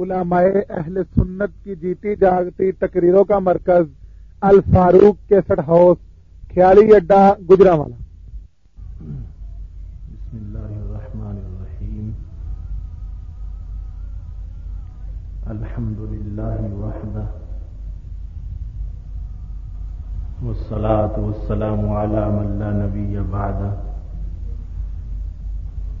उलामाए अहल सुन्नत की जीती जागती तकरीरों का मरकज अल फारूक केसट हाउस ख्याली अड्डा गुजरावाला अल्हम्दुलिल्लाह वहदा वस्सलातु वस्सलामु अला मन ला नबिय बअदा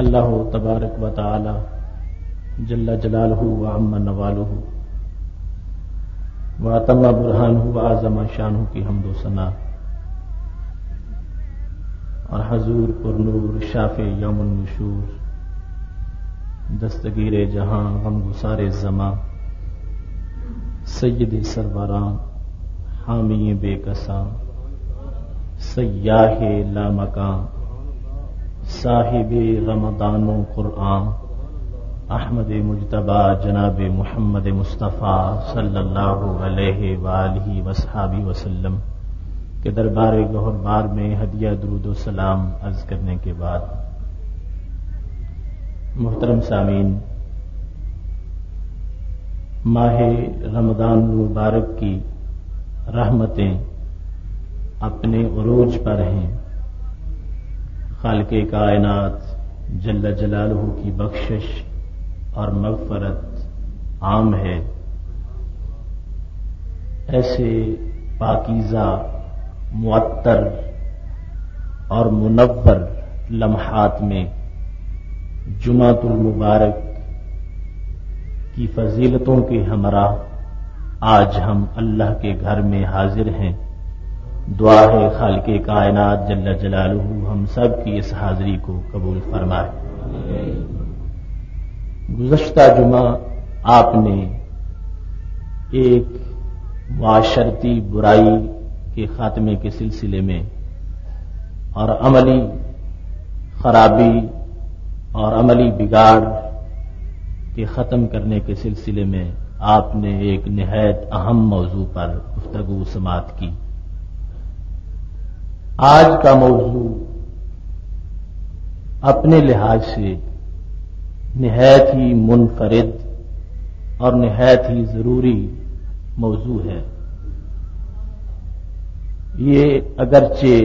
अल्लाह तबारक व ताला जल्ला जलालहू व अम्मा नवालहू व तम्मा बुरहानहू व आजमा शानहू की हमदो सना और हजूर पुरनूर शाफ यमुन नशूर दस्तगीर जहाँ गम गुसारे जमा, सैयद सरवरान हामी बेकसा, सयाह लामकां, साहिब रमदान कुरआन, अहमद मुजतबा जनाब मोहम्मद मुस्तफ़ा सल्लल्लाहु अलैहि वसहाबी वसल्लम के दरबार गौहर बार में हदिया, दरूद सलाम अर्ज़ करने के बाद मोहतरम सामीन। माह रमदान मुबारक की रहमतें अपने उरूज पर हैं। खाल के कायनात जल्ला जलालहू की बख्शिश और मगफरत आम है। ऐसे पाकिजा, मुअत्तर और मुनव्वर लम्हात में जुमातुल मुबारक की फजीलतों के हमरा, आज हम अल्लाह के घर में हाजिर हैं। दुआ है खाल के कायनात जल्ला जलालू हम सब की इस हाजिरी को कबूल फरमाए। गुजश्ता जुमा आपने एक माशरती बुराई के खात्मे के सिलसिले में और अमली खराबी और अमली बिगाड़ के ख़त्म करने के सिलसिले में आपने एक नहायत अहम मौजू पर गुफ्तगु समात की। आज का मौजू अपने लिहाज से नहायत ही मुनफरद और नहायत ही ज़रूरी मौजू है। ये अगरचे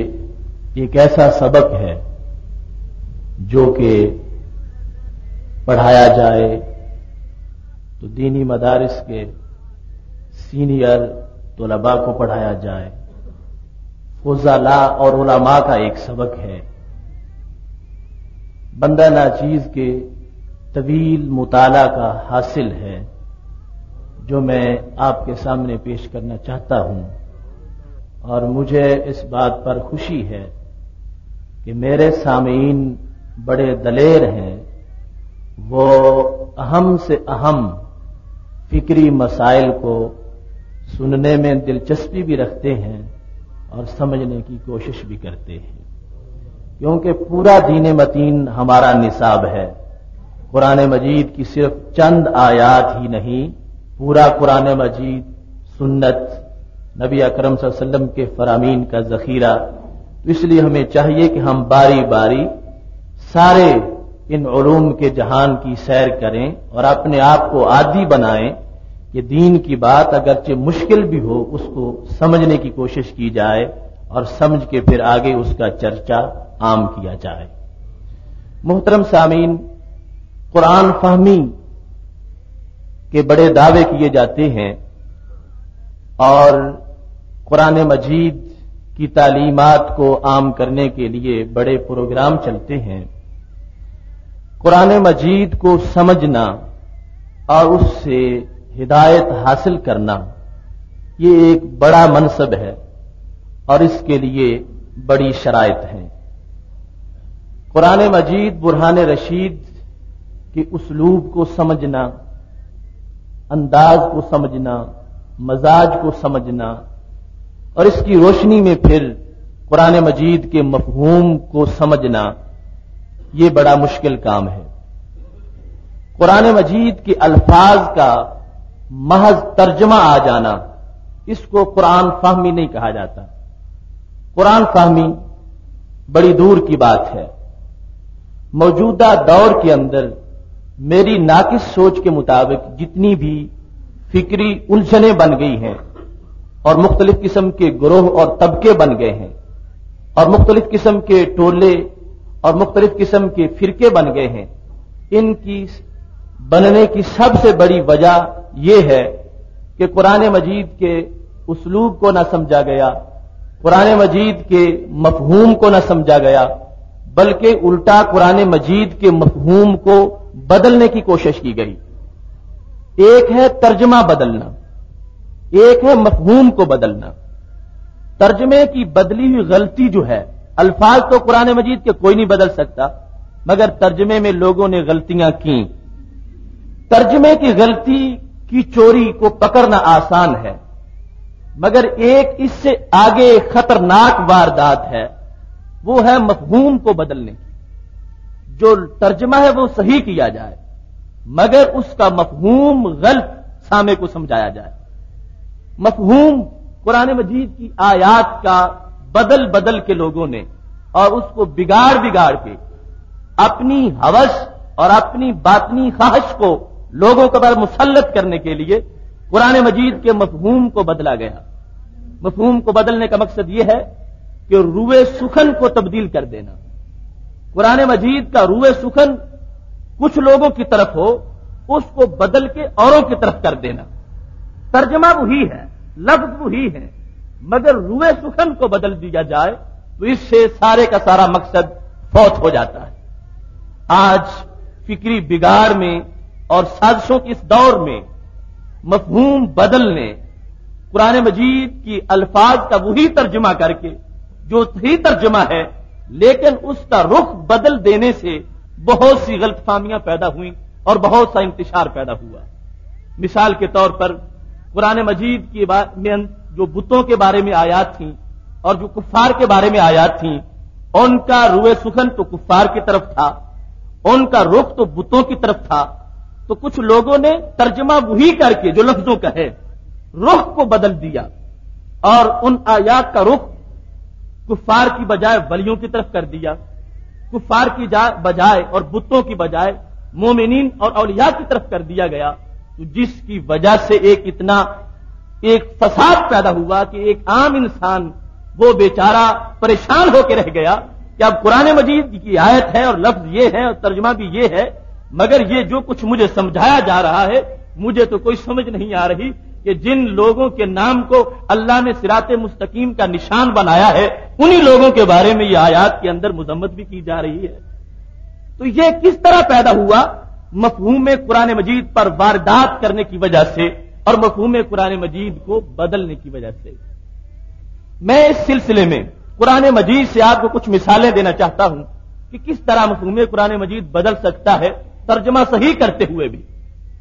एक ऐसा सबक है जो कि पढ़ाया जाए। तो दीनी मदारिस के सीनियर तलबा को पढ़ाया जाए। फुजाला और उलामा का एक सबक है। बंदा नाचीज के तवील मुताला का हासिल है, जो मैं आपके सामने पेश करना चाहता हूँ। और मुझे इस बात पर खुशी है कि मेरे सामीन बड़े दलेर हैं वो अहम से अहम फिक्री मसाइल को सुनने में दिलचस्पी भी रखते हैं और समझने की कोशिश भी करते हैं। क्योंकि पूरा दीन मतीन हमारा निसाब है। कुरान मजीद की सिर्फ़ चंद आयात ही नहीं, पूरा कुरान मजीद, सुन्नत, नबी अकरम वसल्लम के फरामीन का जखीरा। तो इसलिए हमें चाहिए कि हम बारी बारी सारे इन ूम के जहान की सैर करें और अपने आप को आदि बनाएँ कि दीन की बात अगरचे मुश्किल भी हो, उसको समझने की कोशिश की जाए और समझ के फिर आगे उसका चर्चा आम किया जाए। मोहतरम सामीन, कुरान फहमी के बड़े दावे किए जाते हैं और कुरान मजीद की तालीमत को आम करने के लिए बड़े प्रोग्राम चलते हैं। कुरान मजीद को समझना और उससे हिदायत हासिल करना, ये एक बड़ा मनसब है और इसके लिए बड़ी शराइत है। कुरान मजीद बुरहान रशीद के उसलूब को समझना, अंदाज को समझना, मजाज को समझना और इसकी रोशनी में फिर कुरान मजीद के मफहूम को समझना ये बड़ा मुश्किल काम है। कुरान मजीद के अल्फाज का महज तर्जमा आ जाना, इसको कुरान फाहमी नहीं कहा जाता। कुरान फाहमी बड़ी दूर की बात है। मौजूदा दौर के अंदर मेरी नाकिस सोच के मुताबिक जितनी भी फिक्री उलझने बन गई हैं और मुख्तलिफ़ किस्म के ग्रोह और तबके बन गए हैं और मुख्तलिफ़ किस्म के टोले और मुख्तलिफ़ किस्म के फिरके बन गए हैं। इनकी बनने की सबसे बड़ी वजह यह है कि कुरान मजीद के उसलूब को न समझा गया, कुरान मजीद के मफहूम को न समझा गया, बल्कि उल्टा कुरान मजीद के मफहूम को बदलने की कोशिश की गई। एक है तर्जमा बदलना, एक है मफहूम को बदलना। तर्जमे की बदली हुई गलती जो है अल्फाज तो कुरान मजीद के कोई नहीं बदल सकता, मगर तर्जमे में लोगों ने गलतियाँ की। तर्जमे की गलती की चोरी को पकड़ना आसान है, मगर एक इससे आगे खतरनाक वारदात है, वो है मफहूम को बदलने की। जो तर्जमा है वो सही किया जाए, मगर उसका मफहूम गलत सामे को समझाया जाए। मफहूम कुरान मजीद की आयात का बदल बदल के लोगों ने और उसको बिगाड़ बिगाड़ के अपनी हवस और अपनी बातनी ख्वाहिश को लोगों के पर मुसलत करने के लिए कुरान मजीद के मफहूम को बदला गया। मफहूम को बदलने का मकसद यह है कि रूए सुखन को तब्दील कर देना। कुरान मजीद का रूए सुखन कुछ लोगों की तरफ़ हो, उसको बदल के औरों की तरफ़ कर देना। तर्जमा वही है, लफ्ज वही है। मगर रुए सुखन को बदल दिया जाए तो इससे सारे का सारा मकसद फौत हो जाता है। आज फिक्री बिगाड़ में और साजिशों के इस दौर में मफहूम बदलने, कुरान मजीद की अल्फाज का वही तर्जमा करके, जो सही तर्जमा है, लेकिन उसका रुख बदल देने से बहुत सी गलतफामियाँ पैदा हुई और बहुत सा इंतशार पैदा हुआ। मिसाल के तौर पर कुरान मजीद की में जो बुतों के बारे में आयात थी और जो कुफ्फार के बारे में आयात थी, उनका रुए सुखन तो कुफ्फार की तरफ़ था, उनका रुख तो बुतों की तरफ़ था। तो कुछ लोगों ने तर्जमा वही करके, जो लफ्जों का है, रुख को बदल दिया और उन आयात का रुख कुफ्फार की बजाय वलियों की तरफ़ कर दिया। कुफ्फार की बजाय और बुतों की बजाय मोमिनीन और अलिया की तरफ़ कर दिया गया। तो जिसकी वजह से एक इतना एक फसाद पैदा हुआ कि एक आम इंसान वो बेचारा परेशान होकर रह गया कि अब कुरान मजीद की आयत है और लफ्ज ये है और तर्जमा भी ये है, मगर ये जो कुछ मुझे समझाया जा रहा है, मुझे तो कोई समझ नहीं आ रही कि जिन लोगों के नाम को अल्लाह ने सिरात मुस्तकीम का निशान बनाया है, उन्हीं लोगों के बारे में यह आयात के अंदर मुजम्मत भी की जा रही है। तो यह किस तरह पैदा हुआ? मफहूम कुरान मजीद पर वारदात करने की वजह से और मफहूम कुरान मजीद को बदलने की वजह से। मैं इस सिलसिले में कुरान मजीद से आपको कुछ मिसालें देना चाहता हूँ कि किस तरह मफहूम कुरान मजीद बदल सकता है, तर्जमा सही करते हुए भी।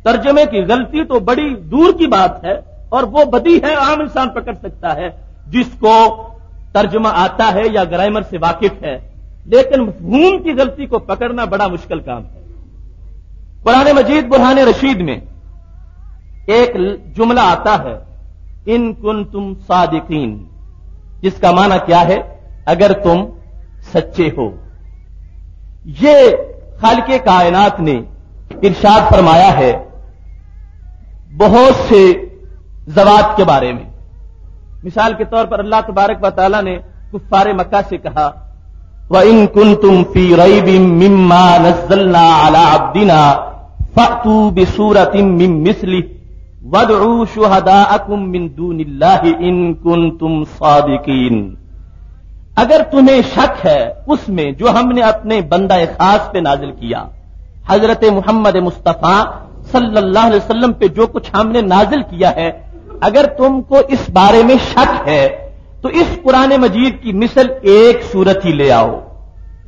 तर्जमे की गलती तो बड़ी दूर की बात है और वो बदी है, आम इंसान पकड़ सकता है, जिसको तर्जमा आता है या ग्रामर से वाकिफ है। लेकिन मफहूम की गलती को पकड़ना बड़ा मुश्किल काम है। कुरान मजीद बुरहान रशीद में एक जुमला आता है, इन कुन तुम सादिकीन। जिसका माना क्या है? अगर तुम सच्चे हो। ये खाल के कायनात ने इर्शाद फरमाया है बहुत से जवाब के बारे में। मिसाल के तौर पर अल्लाह तबारक वाली ने कुफारे मक्का से कहा, व इन कुन तुम फ़ी रई मिम्मा नजल्ला अला अब्दिना, फतू बिसूरत मिम मिसली वदू शुहदा अकुम मिन दून इन कुन तुम सादिकीन। अगर तुम्हें शक है उसमें जो हमने अपने बंदा खास पे नाजिल किया, हज़रत मोहम्मद मुस्तफ़ा सल्लल्लाहु अलैहि वसल्लम पे जो कुछ हमने नाजिल किया है, अगर तुमको इस बारे में शक है तो इस पुराने मजीद की मिसल एक सूरत ही ले आओ।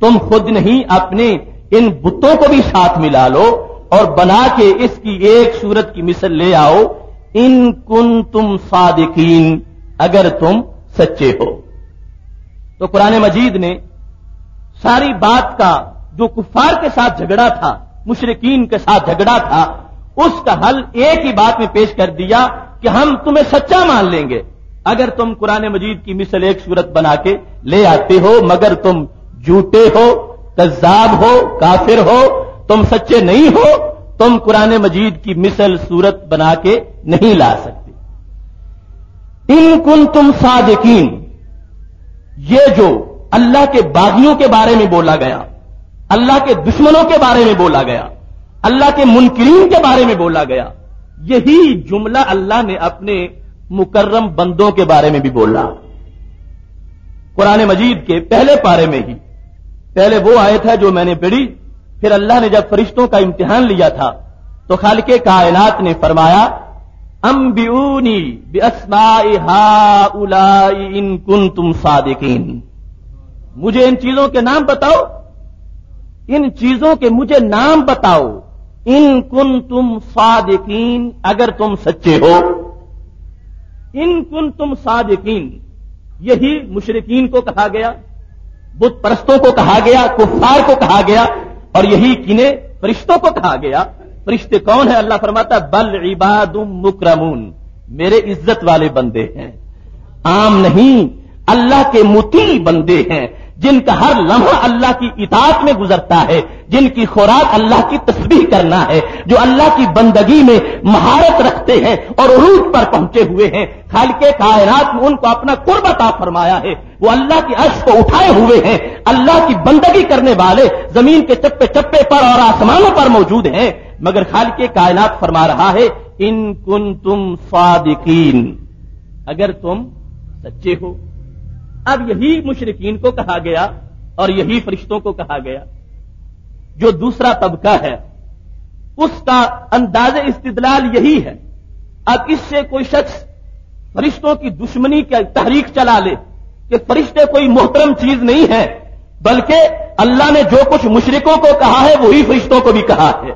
तुम खुद नहीं, अपने इन बुतों को भी साथ मिला लो और बना के इसकी एक सूरत की मिसल ले आओ। इन कुन तुम सादिकीन, अगर तुम सच्चे हो। तो कुरान मजीद ने सारी बात का, जो कुफार के साथ झगड़ा था, मुशरकिन के साथ झगड़ा था, उसका हल एक ही बात में पेश कर दिया कि हम तुम्हें सच्चा मान लेंगे। अगर तुम कुरान मजीद की मिसल एक सूरत बना के ले आते हो, मगर तुम झूठे हो कज्जाब हो, काफिर हो तुम सच्चे नहीं हो, तुम कुरान मजीद की मिसल सूरत बना के नहीं ला सकते। इन कुन तुम सादिकीन, ये जो अल्लाह के बागियों के बारे में बोला गया, अल्लाह के दुश्मनों के बारे में बोला गया, अल्लाह के मुनकरीन के बारे में बोला गया, यही जुमला अल्लाह ने अपने मुकर्रम बंदों के बारे में भी बोला। कुरान मजीद के पहले पारे में ही, पहले वो आयत है जो मैंने पढ़ी फिर अल्लाह ने जब फरिश्तों का इम्तिहान लिया था तो खाल के कायनात ने फरमाया अम्बिऊनी उलाई इन कुन तुम सादिकीन। मुझे इन चीज़ों के नाम बताओ। इन चीज़ों के मुझे नाम बताओ। इन कुन तुम सादिकीन, अगर तुम सच्चे हो। इन कुन तुम सादिकीन, यही मुशरकिन को कहा गया बुद्ध परस्तों को कहा गया कुफार को कहा गया और यही किने फरिश्तों को कहा गया। फरिश्ते कौन है? अल्लाह फरमाता बल इबादुम मुक्रमून। मेरे इज़्ज़त वाले बंदे हैं। आम नहीं, अल्लाह के मुती बंदे हैं। जिनका हर लम्हा अल्लाह की इतात में गुजरता है, जिनकी खुराक अल्लाह की तस्वीर करना है, जो अल्लाह की बंदगी में महारत रखते हैं और रूज पर पहुँचे हुए हैं। खाल के कायनात में उनको अपना कुर्बता फरमाया है। वो अल्लाह की अर्श को उठाए हुए हैं। अल्लाह की बंदगी करने वाले ज़मीन के चप्पे चप्पे पर और आसमानों पर मौजूद हैं। मगर खाल के कायनात फरमा रहा है, इन कुन तुम स्वादिकीन अगर तुम सच्चे हो अब यही मुशरकिन को कहा गया और यही फरिश्तों को कहा गया। जो दूसरा तबका है, उसका अंदाज इस्तदलाल यही है। अब इससे कोई शख्स फरिश्तों की दुश्मनी का तहरीक चला ले कि फरिश्ते कोई मोहतरम चीज़ नहीं है, बल्कि अल्लाह ने जो कुछ मुशरकों को कहा है, वही फरिश्तों को भी कहा है।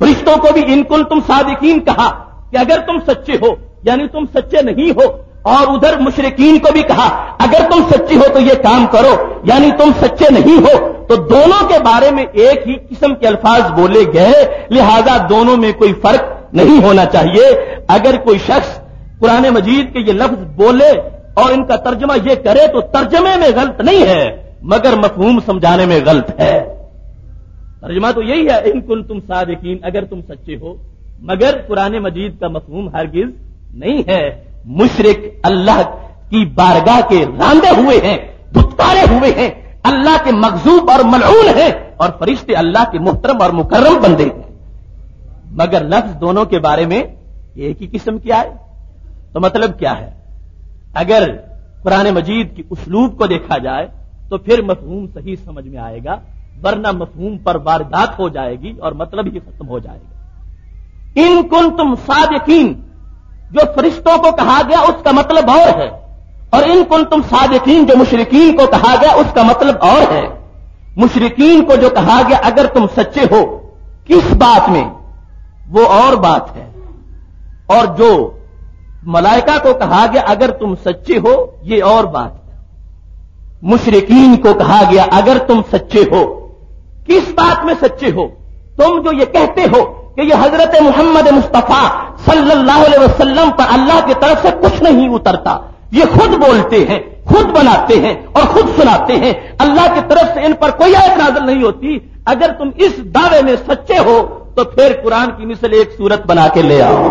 फरिश्तों को भी इनकुल तुम सादिकीन कहा कि अगर तुम सच्चे हो, यानी तुम सच्चे नहीं हो और उधर मुशरकिन को भी कहा, अगर तुम सच्ची हो तो ये काम करो, यानी तुम सच्चे नहीं हो तो दोनों के बारे में एक ही किस्म के अल्फाज बोले गए, लिहाजा दोनों में कोई फ़र्क नहीं होना चाहिए। अगर कोई शख्स पुराने मजीद के ये लफ्ज बोले और इनका तर्जमा ये करे तो तर्जमे में गलत नहीं है, मगर मफहूम समझाने में गलत है। तर्जमा तो यही है इनकुन तुम सादिकीन, अगर तुम सच्चे हो, मगर पुराने मजीद का मफहूम हरगिज नहीं है। मुशरक अल्लाह की बारगाह के रांदे हुए हैं धुतकारे हुए हैं, अल्लाह के मकजूब और मलून हैं और फरिश्ते अल्लाह के मुहतरम और मुकर्रम बंदे हैं। मगर लफ्ज दोनों के बारे में एक ही किस्म की आए। तो मतलब क्या है? अगर कुरान मजीद की उसलूब को देखा जाए तो फिर मफहूम सही समझ में आएगा, वरना मफहूम पर वारदात हो जाएगी और मतलब ही खत्म हो जाएगा। इन कुन तुम सादिकीन जो फरिश्तों को कहा गया उसका मतलब और है। और इन कुल तुम सादिकीन, जो मुशरकिन को कहा गया उसका मतलब और है। मुशरकिन को जो कहा गया, अगर तुम सच्चे हो, किस बात में? वो और बात है। और जो मलाइका को कहा गया, अगर तुम सच्चे हो, ये और बात है। मुशरकिन को कहा गया, अगर तुम सच्चे हो, किस बात में सच्चे हो? तुम जो ये कहते हो कि ये हज़रत मोहम्मद मुस्तफ़ा सल्लल्लाहु अलैहि वसल्लम पर अल्लाह की तरफ़ से कुछ नहीं उतरता। ये खुद बोलते हैं, खुद बनाते हैं और खुद सुनाते हैं। अल्लाह की तरफ़ से इन पर कोई आयत नाजल नहीं होती। अगर तुम इस दावे में सच्चे हो तो फिर कुरान की मिसल एक सूरत बना के ले आओ।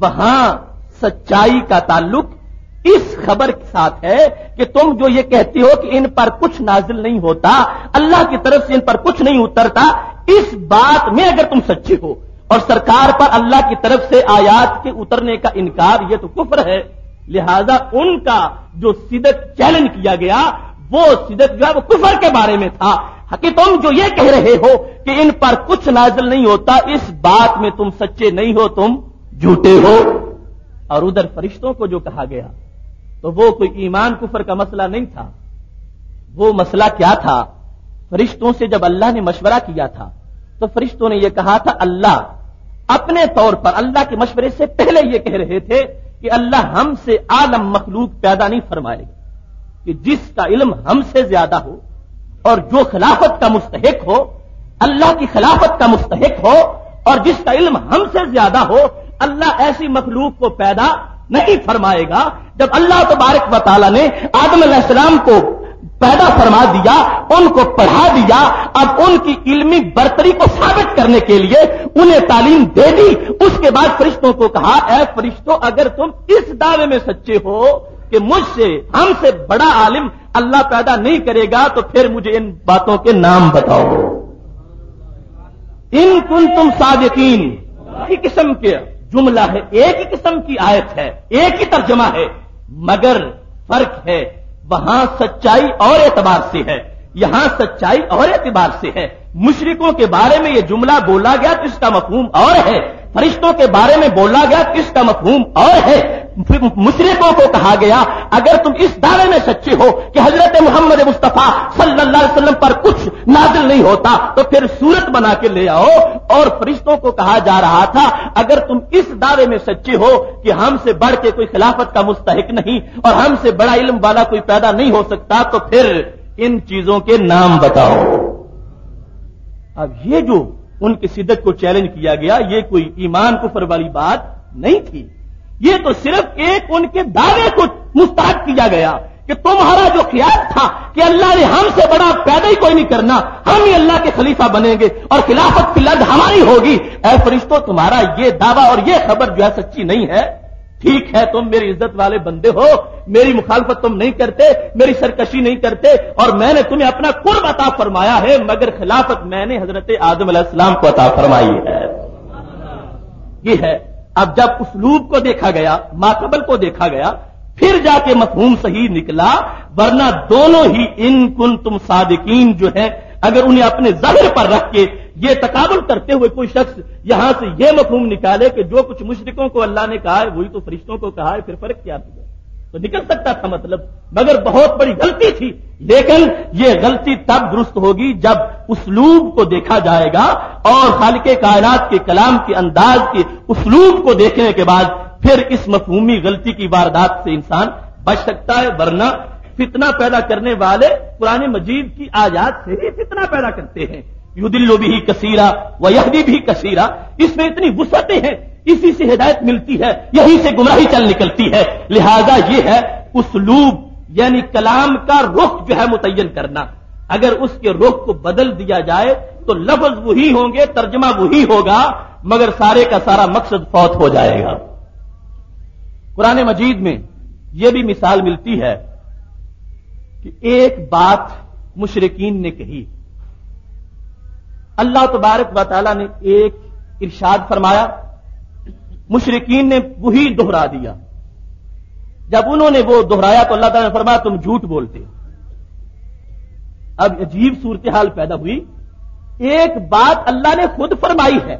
वहाँ सच्चाई का ताल्लुक इस खबर के साथ है कि तुम जो ये कहती हो कि इन पर कुछ नाजिल नहीं होता, अल्लाह की तरफ़ से इन पर कुछ नहीं उतरता इस बात में अगर तुम सच्चे हो और सरकार पर अल्लाह की तरफ़ से आयात के उतरने का इनकार यह तो कुफर है। लिहाजा उनका जो सिदक चैलेंज किया गया, वो सिदक जो है, वो कुफर के बारे में था। कि तुम जो ये कह रहे हो कि इन पर कुछ नाजल नहीं होता, इस बात में तुम सच्चे नहीं हो, तुम झूठे हो। और उधर फरिश्तों को जो कहा गया तो वो कोई ईमान कुफर का मसला नहीं था। वो मसला क्या था? फरिश्तों से जब अल्लाह ने मशवरा किया था तो फरिश्तों ने यह कहा था, अल्लाह, अपने तौर पर अल्लाह के मशवरे से पहले यह कह रहे थे कि अल्लाह हमसे आलम मखलूक पैदा नहीं फरमाएगा, कि जिसका इल्म हमसे ज़्यादा हो और जो खिलाफत का मुस्तक हो, अल्लाह की खिलाफत का मुस्तक हो और जिसका इल्म हमसे ज़्यादा हो, अल्लाह ऐसी मखलूक को पैदा नहीं फरमाएगा जब अल्लाह तबारक वाली ने आदम को पैदा फरमा दिया, उनको पढ़ा दिया, अब उनकी इल्मी बर्तरी को साबित करने के लिए उन्हें तालीम दे दी। उसके बाद फरिश्तों को कहा, ऐ फरिश्तों, अगर तुम इस दावे में सच्चे हो कि मुझसे, हमसे बड़ा आलिम अल्लाह पैदा नहीं करेगा तो फिर मुझे इन बातों के नाम बताओ। इन कुन तुम सादिकीन किस्म के जुमला है, एक ही किस्म की आयत है, एक ही तर्जमा है, मगर फ़र्क है वहाँ सच्चाई और एतबार से है। यहाँ सच्चाई और एतबार से है। मुशरिकों के बारे में यह जुमला बोला गया तो इसका मफहूम और है? फरिश्तों के बारे में बोला गया तो इसका मफहूम और है? मुशरकों को कहा गया, अगर तुम इस दावे में सच्चे हो कि हज़रत मोहम्मद मुस्तफ़ा सल्लल्लाहु अलैहि वसल्लम पर कुछ नाजिल नहीं होता तो फिर सूरत बना के ले आओ। और फरिश्तों को कहा जा रहा था, अगर तुम इस दावे में सच्चे हो कि हमसे बढ़ के कोई खिलाफत का मुस्तक नहीं और हमसे बड़ा इल्म वाला कोई पैदा नहीं हो सकता तो फिर इन चीज़ों के नाम बताओ। अब ये जो उनकी सिद्धत को चैलेंज किया गया, ये कोई ईमान कुफर वाली बात नहीं थी। ये तो सिर्फ़ एक उनके दावे को मुस्तक किया गया कि तुम्हारा जो ख्याल था कि अल्लाह ने हमसे बड़ा पैदा ही कोई नहीं करना, हम ही अल्लाह के खलीफा बनेंगे और खिलाफत की लड़ हमारी होगी। ऐ फरिश्तो, तुम्हारा ये दावा और ये खबर जो है सच्ची नहीं है। ठीक है, तुम मेरी इज़्ज़त वाले बंदे हो, मेरी मुखालफत तुम नहीं करते, मेरी सरकशी नहीं करते, और मैंने तुम्हें अपना कुर्ब अता फरमाया है, मगर खिलाफत मैंने हज़रत आदम को अता फरमाई है। ये है, अब जब उसलूब को देखा गया, माकबल को देखा गया, फिर जाके मफहूम सही निकला, वरना दोनों ही इन कुन तुम सादिकीन जो है अगर उन्हें अपने ज़ाहिर पर रख के ये तकाबुल करते हुए कोई शख्स यहाँ से ये मफहूम निकाले कि जो कुछ मुशरकों को अल्लाह ने कहा है, वही तो फरिश्तों को कहा है, फिर फ़र्क क्या था तो निकल सकता था मतलब मगर बहुत बड़ी गलती थी। लेकिन ये गलती तब दुरुस्त होगी जब उसलूब को देखा जाएगा और खालिक कायनात के कलाम के अंदाज के उसलूब को देखने के बाद फिर इस मफहूमी गलती की वारदात से इंसान बच सकता है, वरना फितना पैदा करने वाले पुराने मजीद की आज़ाद से ही फितना पैदा करते हैं। युदिल्लो भी कसीरा व यहदी भी कसीरा, इसमें इतनी वसतें हैं, इसी से हिदायत मिलती है, यहीं से गुमराही चल निकलती है। लिहाजा ये है उसलूब, यानी कलाम का रुख जो है मुतयन करना। अगर उसके रुख को बदल दिया जाए तो लफ्ज वही होंगे, तर्जमा वही होगा, मगर सारे का सारा मकसद फौत हो जाएगा। कुरान मजीद में यह भी मिसाल मिलती है कि एक बात मुशरकिन ने कही। अल्लाह तबारक वाली ने एक इर्शाद फरमाया, मुशरकिन ने वही दोहरा दिया। जब उन्होंने वो दोहराया तो अल्लाह तला ने फरमाया, तुम झूठ बोलते अब अजीब सूरत हाल पैदा हुई। एक बात अल्लाह ने खुद फरमाई है,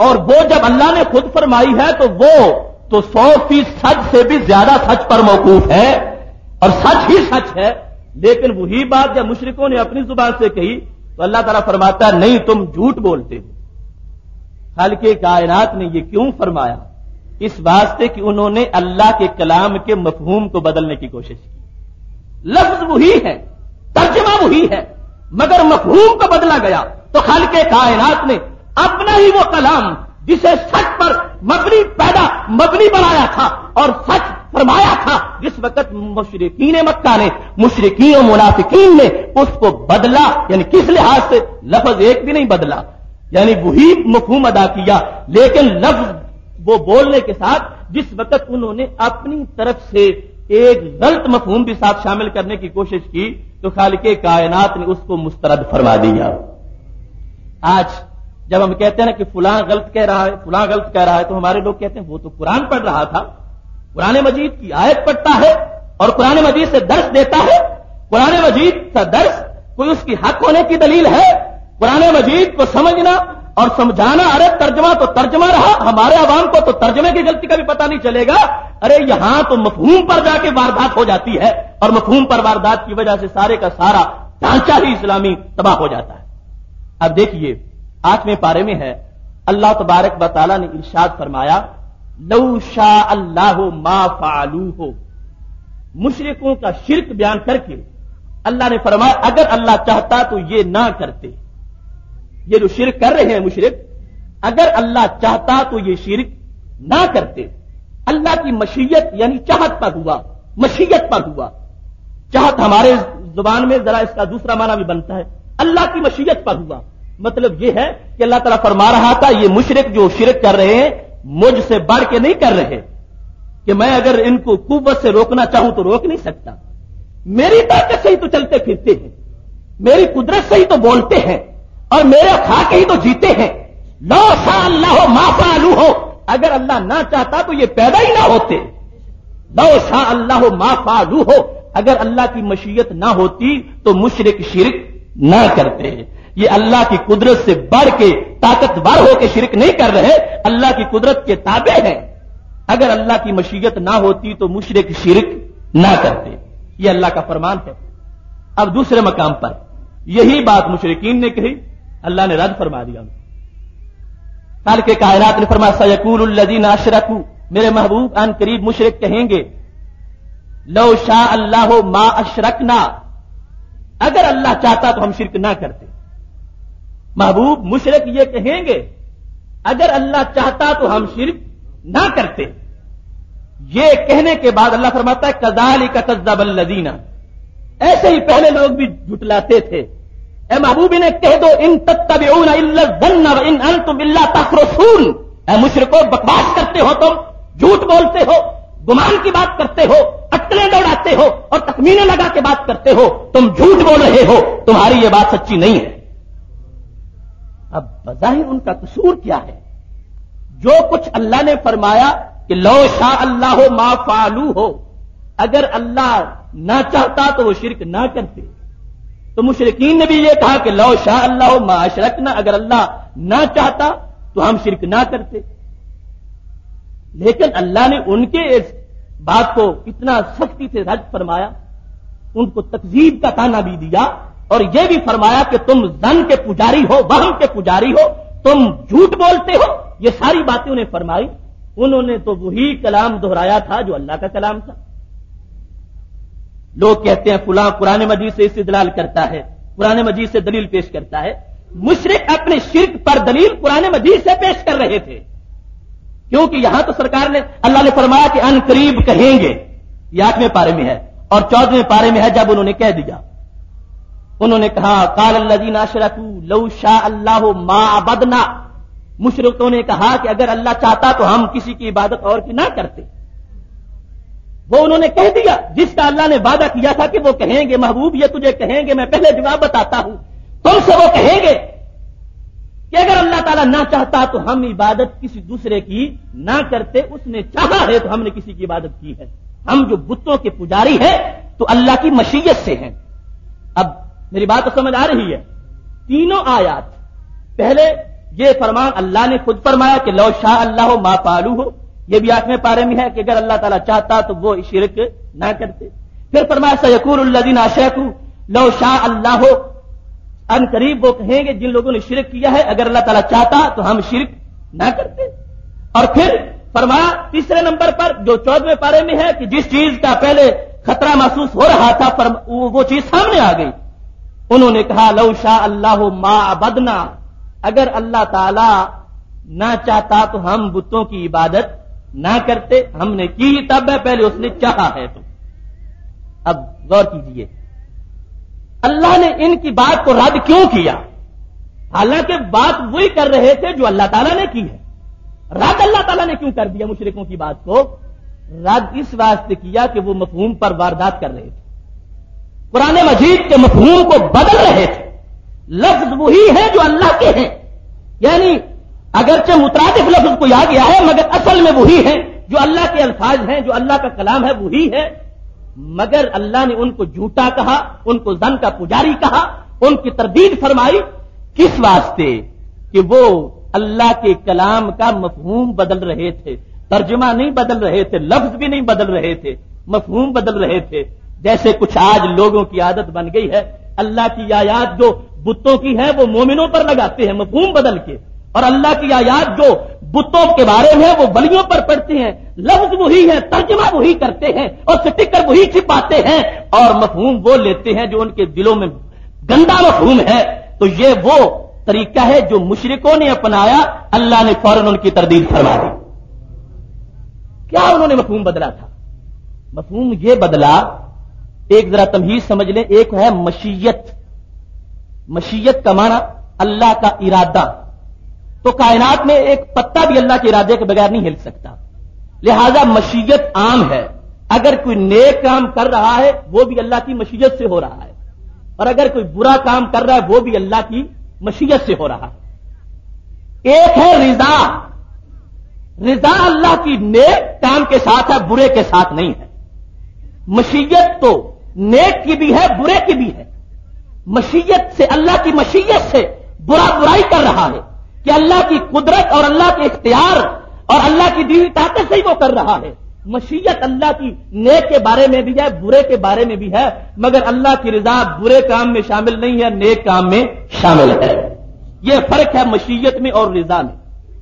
और वो जब अल्लाह ने खुद फरमाई है तो वो तो सौ फ़ीसद से भी ज़्यादा सच पर मौकूफ है। और सच ही सच है, लेकिन वही बात जब मुशरकों ने अपनी ज़ुबान से कही तो अल्लाह ताला फरमाता नहीं, तुम झूठ बोलते हो। हल के कायनात ने यह क्यों फरमाया? इस वास्ते कि उन्होंने अल्लाह के कलाम के मफहूम को बदलने की कोशिश की। लफ्ज वही है, तर्जमा वही है, मगर मफहूम को बदला गया। तो खल के कायनात ने अपना ही वो कलाम, जिसे सच पर मबनी पैदा, मबनी बनाया था, और सच फरमाया था, जिस वक्त मुशरकिन मक्का ने, मुशरकिन और मुनाफिकीन ने उसको बदला, यानी किस लिहाज से? लफज एक भी नहीं बदला। यानी वही मफहूम अदा किया, लेकिन लफ्ज वो बोलने के साथ, जिस वक्त उन्होंने अपनी तरफ़ से एक गलत मफहूम भी साथ शामिल करने की कोशिश की तो खाल के कायनात ने उसको मुस्तरद फरमा दिया। आज, जब हम कहते हैं ना कि फुला गलत कह रहा है, फुला गलत कह रहा है तो हमारे लोग कहते हैं, वो तो कुरान पढ़ रहा था। कुरान मजीद की आयत पढ़ता है और कुरान मजीद से दर्श देता है। कुरान मजीद का दर्श कोई उसकी हक होने की दलील है। कुरान मजीद को समझना और समझाना, अरे तर्जमा तो तर्जमा रहा, हमारे आवाम को तो तर्जमे की गलती का भी पता नहीं चलेगा। अरे यहाँ तो मफहूम पर जाके वारदात हो जाती है और मफहूम पर वारदात की वजह से सारे का सारा ढांचा ही इस्लामी तबाह हो जाता है। अब देखिए, आठवें पारे में है, अल्लाह तबारक बताला ने इर्शाद फरमाया लऊ शाह अल्लाह मा फालू हो मुशरकों का शिरक बयान करके अल्लाह ने फरमाया, अगर अल्लाह चाहता तो ये ना करते। ये जो शिरक कर रहे हैं मुशरक, अगर अल्लाह चाहता तो ये शिरक ना करते। अल्लाह की मशीयत यानी चाहत पर हुआ, मशीयत पर हुआ। चाहत हमारे ज़ुबान में जरा इसका दूसरा माना भी बनता है। अल्लाह की मशीयत पर हुआ। मतलब यह है कि अल्लाह तला फरमा रहा था, ये मुशरक जो शिरक कर रहे हैं मुझसे बढ़ के नहीं कर रहे कि मैं अगर इनको कुत से रोकना चाहूँ तो रोक नहीं सकता। मेरी ताकत से ही तो चलते फिरते हैं। मेरी कुदरत से ही तो बोलते हैं और मेरे खा के ही तो जीते हैं। लो सा अल्लाह माफा आलू हो अगर अल्लाह ना चाहता तो ये पैदा ही ना होते। लो सा अल्लाह माफा आलू हो अगर अल्लाह की मशीयत ना होती तो मुशरक शिरक ना करते। ये अल्लाह की कुदरत से बढ़ के ताकतवर होकर शिरक नहीं कर रहे, अल्लाह की कुदरत के ताबे हैं। अगर अल्लाह की मशीयत ना होती तो मुशरक शिरक ना करते। ये अल्लाह का फरमान है। अब दूसरे मकाम पर, यही बात मुशरकिन ने कही, अल्लाह ने रद्द फरमा दिया। कल के कायनात ने फरमा सयकूल लदीन अशरकू, मेरे महबूब अन करीब मुशरक कहेंगे, लो शाह अल्लाह मा अशरकना। अगर अल्लाह चाहता तो हम शिरक ना करते। महबूब मुशरक ये कहेंगे, अगर अल्लाह चाहता तो हम शिरक ना करते। ये कहने के बाद अल्लाह फरमाता है कदाली का कज्जाबल्लदीना ऐसे ही पहले लोग भी जुटलाते थे। ए महबूब, इन्हें कह दो, इन तत्तबून इन तुम इल्ला तखरसून। ए मुशरको, बकवास करते हो तुम, झूठ बोलते हो, गुमान की बात करते हो अटकलें दौड़ाते हो और तकमीने लगा के बात करते हो। तुम झूठ बोल रहे हो, तुम्हारी ये बात सच्ची नहीं है। अब बजाहिर उनका कसूर क्या है। जो कुछ अल्लाह ने फरमाया कि लो शाह अल्लाह हो मा फालू हो, अगर अल्लाह ना चाहता तो वो शिरक ना करते। तो मुशरकिन ने भी ये कहा कि लो शाह अल्लाह हो मा अशरकना, अगर अल्लाह ना चाहता तो हम शिरक ना करते। लेकिन अल्लाह ने उनके इस बात को इतना सख्ती से रद्द फरमाया, उनको तकजीब का ताना भी दिया और यह भी फरमाया कि तुम जन के पुजारी हो, वहम के पुजारी हो, तुम झूठ बोलते हो, ये सारी बातें उन्हें फरमाई। उन्होंने तो वही कलाम दोहराया था जो अल्लाह का कलाम था। लोग कहते हैं, फुला पुराने मजीद से इस्तलाल करता है पुराने मजीद से दलील पेश करता है। मुशरक अपने शिरक पर दलील पुराने मजीद से पेश कर रहे थे। क्योंकि यहाँ तो सरकार ने, अल्लाह ने फरमाया कि अन करीब कहेंगे। ये आठवें पारे में है और चौदहवें पारे में है जब उन्होंने कह दिया। उन्होंने कहा, काल अल्लाजीन अशरकू लऊ शाह अल्लाह मा अबदना। मुशरकों ने कहा कि अगर अल्लाह चाहता तो हम किसी की इबादत और की ना करते। वो उन्होंने कह दिया, जिसका अल्लाह ने वादा किया था कि वो कहेंगे, महबूब, ये तुझे कहेंगे, मैं पहले जवाब बताता हूँ। तुमसे वो कहेंगे? कि अगर अल्लाह ताला ना चाहता तो हम इबादत किसी दूसरे की ना करते, उसने चाहा है तो हमने किसी की इबादत की है। हम जो बुतों के पुजारी हैं तो अल्लाह की मशीयत से हैं। अब मेरी बात तो समझ आ रही है। तीनों आयात। पहले ये फरमान अल्लाह ने खुद फरमाया कि लो शाह अल्लाह हो मा पालू हो। ये भी आठवें पारे में है कि अगर अल्लाह ताला चाहता तो वो शिरक ना करते। फिर फरमाया सयकूरदीन आशयकू लो शाह अल्लाह अन करीब वो कहेंगे, जिन लोगों ने शिरक किया है, अगर अल्लाह ताला चाहता तो हम शिरक ना करते। और फिर फरमाया, तीसरे नंबर पर, जो चौदहवें पारे में है कि जिस चीज़ का पहले खतरा महसूस हो रहा था वो चीज़ सामने आ गई। उन्होंने कहा, लौ शाह अल्लाह मा अबदना। अगर अल्लाह ताला ना चाहता तो हम बुतों की इबादत ना करते। हमने की तब है, पहले उसने चाहा है तो। अब गौर कीजिए, अल्लाह ने इनकी बात को रद्द क्यों किया? हालाँकि बात वही कर रहे थे जो अल्लाह ताला ने की है। रद्द अल्लाह ताला ने क्यों कर दिया मुशरकों की बात को? रद्द इस वास्ते किया कि वो मफहूम पर वारदात कर रहे थे। पुराने मजीद के मफहूम को बदल रहे थे। लफ्ज वही है जो अल्लाह के हैं। यानी, अगरचे मुतरदिफ लफ्ज को आ गया है, मगर असल में वही है जो अल्लाह के अल्फाज हैं, जो अल्लाह का कलाम है, वही है। मगर अल्लाह ने उनको झूठा कहा, उनको जन का पुजारी कहा, उनकी तरदीद फरमाई किस वास्ते कि वो अल्लाह के कलाम का मफहूम बदल रहे थे। तर्जुमा नहीं बदल रहे थे, लफ्ज भी नहीं बदल रहे थे, मफहूम बदल रहे थे। जैसे कुछ आज लोगों की आदत बन गई है, अल्लाह की आयात जो बुतों की है, वो मोमिनों पर लगाते हैं, मफहूम बदल के। और अल्लाह की आयात जो बुतों के बारे में वो बलियों पर पढ़ते हैं, लफ्ज वही है, तर्जमा वही करते हैं, और स्टिकर वही छिपाते हैं, और मफहूम वो लेते हैं जो उनके दिलों में गंदा मफहूम है। तो ये वो तरीका है जो मुशरकों ने अपनाया, अल्लाह ने फ़ौरन उनकी तरदीद फरमा दी। क्या उन्होंने मफहूम बदला था? मफहूम ये बदला एक जरा तमहीज समझ लें, एक है मशीयत। मशीयत का माना अल्लाह का इरादा। तो कायनात में एक पत्ता भी अल्लाह के इरादे के बगैर नहीं हिल सकता। लिहाजा मशीयत आम है। अगर कोई नेक काम कर रहा है, वो भी अल्लाह की मशीयत से हो रहा है। और अगर कोई बुरा काम कर रहा है, वो भी अल्लाह की मशीयत से हो रहा है। एक है रिजा। रिजा अल्लाह की नेक काम के साथ है, बुरे के साथ नहीं है। मशीयत तो नेक की भी है, बुरे की भी है। मशीयत से, अल्लाह की मशीयत से बुरा बुराई कर रहा है कि अल्लाह की कुदरत और अल्लाह के इख्तियार और अल्लाह की दी ताकत से ही वो कर रहा है। मशीयत अल्लाह की नेक के बारे में भी है, बुरे के बारे में भी है, मगर अल्लाह की रिजा बुरे काम में शामिल नहीं है, नेक काम में शामिल है। यह फ़र्क है मशीयत में और रिजा में।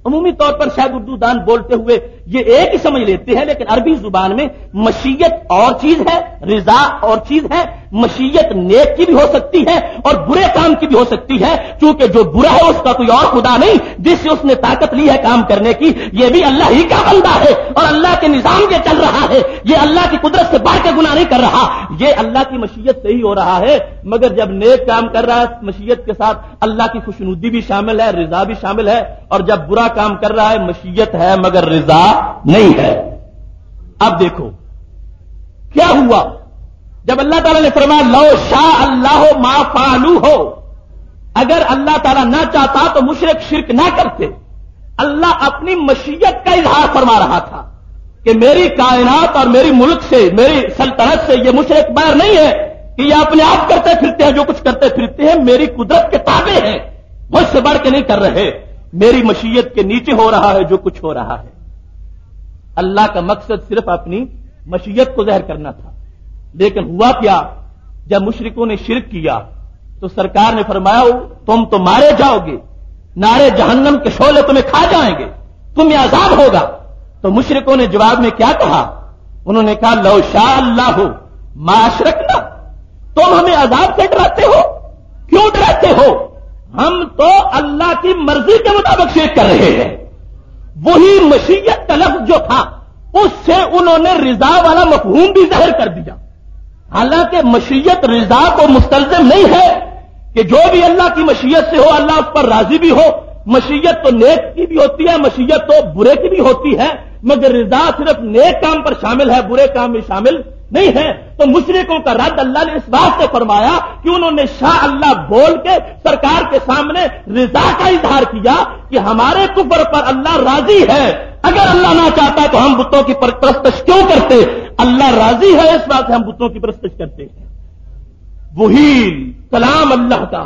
अमूमी तौर पर शायद उर्दू दान बोलते हुए ये एक ही समझ लेते हैं, लेकिन अरबी ज़ुबान में मशीयत और चीज़ है, रिजा और चीज़ है मशीयत नेक की भी हो सकती है और बुरे काम की भी हो सकती है क्योंकि जो बुरा है उसका कोई और खुदा नहीं जिससे उसने ताकत ली है काम करने की यह भी अल्लाह ही का बंदा है और अल्लाह के निज़ाम के चल रहा है। ये अल्लाह की कुदरत से बढ़ के गुना नहीं कर रहा। ये अल्लाह की मशीयत से ही हो रहा है, मगर जब नेक काम कर रहा है, मशीयत के साथ अल्लाह की खुशनुदी भी शामिल है, रिजा भी शामिल है, और जब बुरा काम कर रहा है, मशीयत है, मगर रिजा नहीं है। अब देखो, क्या हुआ? जब अल्लाह ताला ने फरमाया, लो शाह अल्लाह मा फालू हो। अगर अल्लाह ताला ना चाहता तो मुशरक शिरक ना करते। अल्लाह अपनी मशीयत का इजहार फरमा रहा था कि मेरी कायनात और मेरी मुल्क से, मेरी सल्तनत से ये मुशरक बैर नहीं है कि ये अपने आप करते फिरते हैं, जो कुछ करते फिरते हैं, मेरी कुदरत के ताबे हैं। मुझसे बढ़ के नहीं कर रहे। मेरी मशीयत के नीचे हो रहा है जो कुछ हो रहा है। अल्लाह का मकसद सिर्फ़ अपनी मशीयत को जहर करना था। लेकिन हुआ क्या? जब मुशरकों ने शिरक किया तो सरकार ने फरमाया तुम तो मारे जाओगे, नारे जहन्नम के शोले तुम्हें खा जाएँगे, तुम्हें आज़ाद होगा। तो मुशरकों ने जवाब में क्या कहा? उन्होंने कहा, लो शाह माशरकना तुम हमें आज़ाद से डराते हो? क्यों डराते हो? हम तो अल्लाह की मर्ज़ी के मुताबिक शेख कर रहे हैं। वही मशीयत लफ्ज जो था, उससे उन्होंने रिजा वाला मफहूम भी ज़ाहिर कर दिया। हालाँकि मशीयत रिजा को मुस्तलजम नहीं है कि जो भी अल्लाह की मशीयत से हो, अल्लाह उस पर राज़ी भी हो। मशीयत तो नेक की भी होती है, मशीयत तो बुरे की भी होती है, मगर रिजा सिर्फ़ नेक काम पर शामिल है, बुरे काम में शामिल नहीं है। तो मुशरकों का रद्द अल्लाह ने इस बात से फरमाया कि उन्होंने शाह अल्लाह बोल के सरकार के सामने रिजा का इजहार किया कि हमारे कुफर पर अल्लाह राज़ी है। अगर अल्लाह ना चाहता तो हम बुतों की परस्तश क्यों करते? अल्लाह राज़ी है इस बात से हम बुतों की परस्तश करते वही कलाम अल्लाह का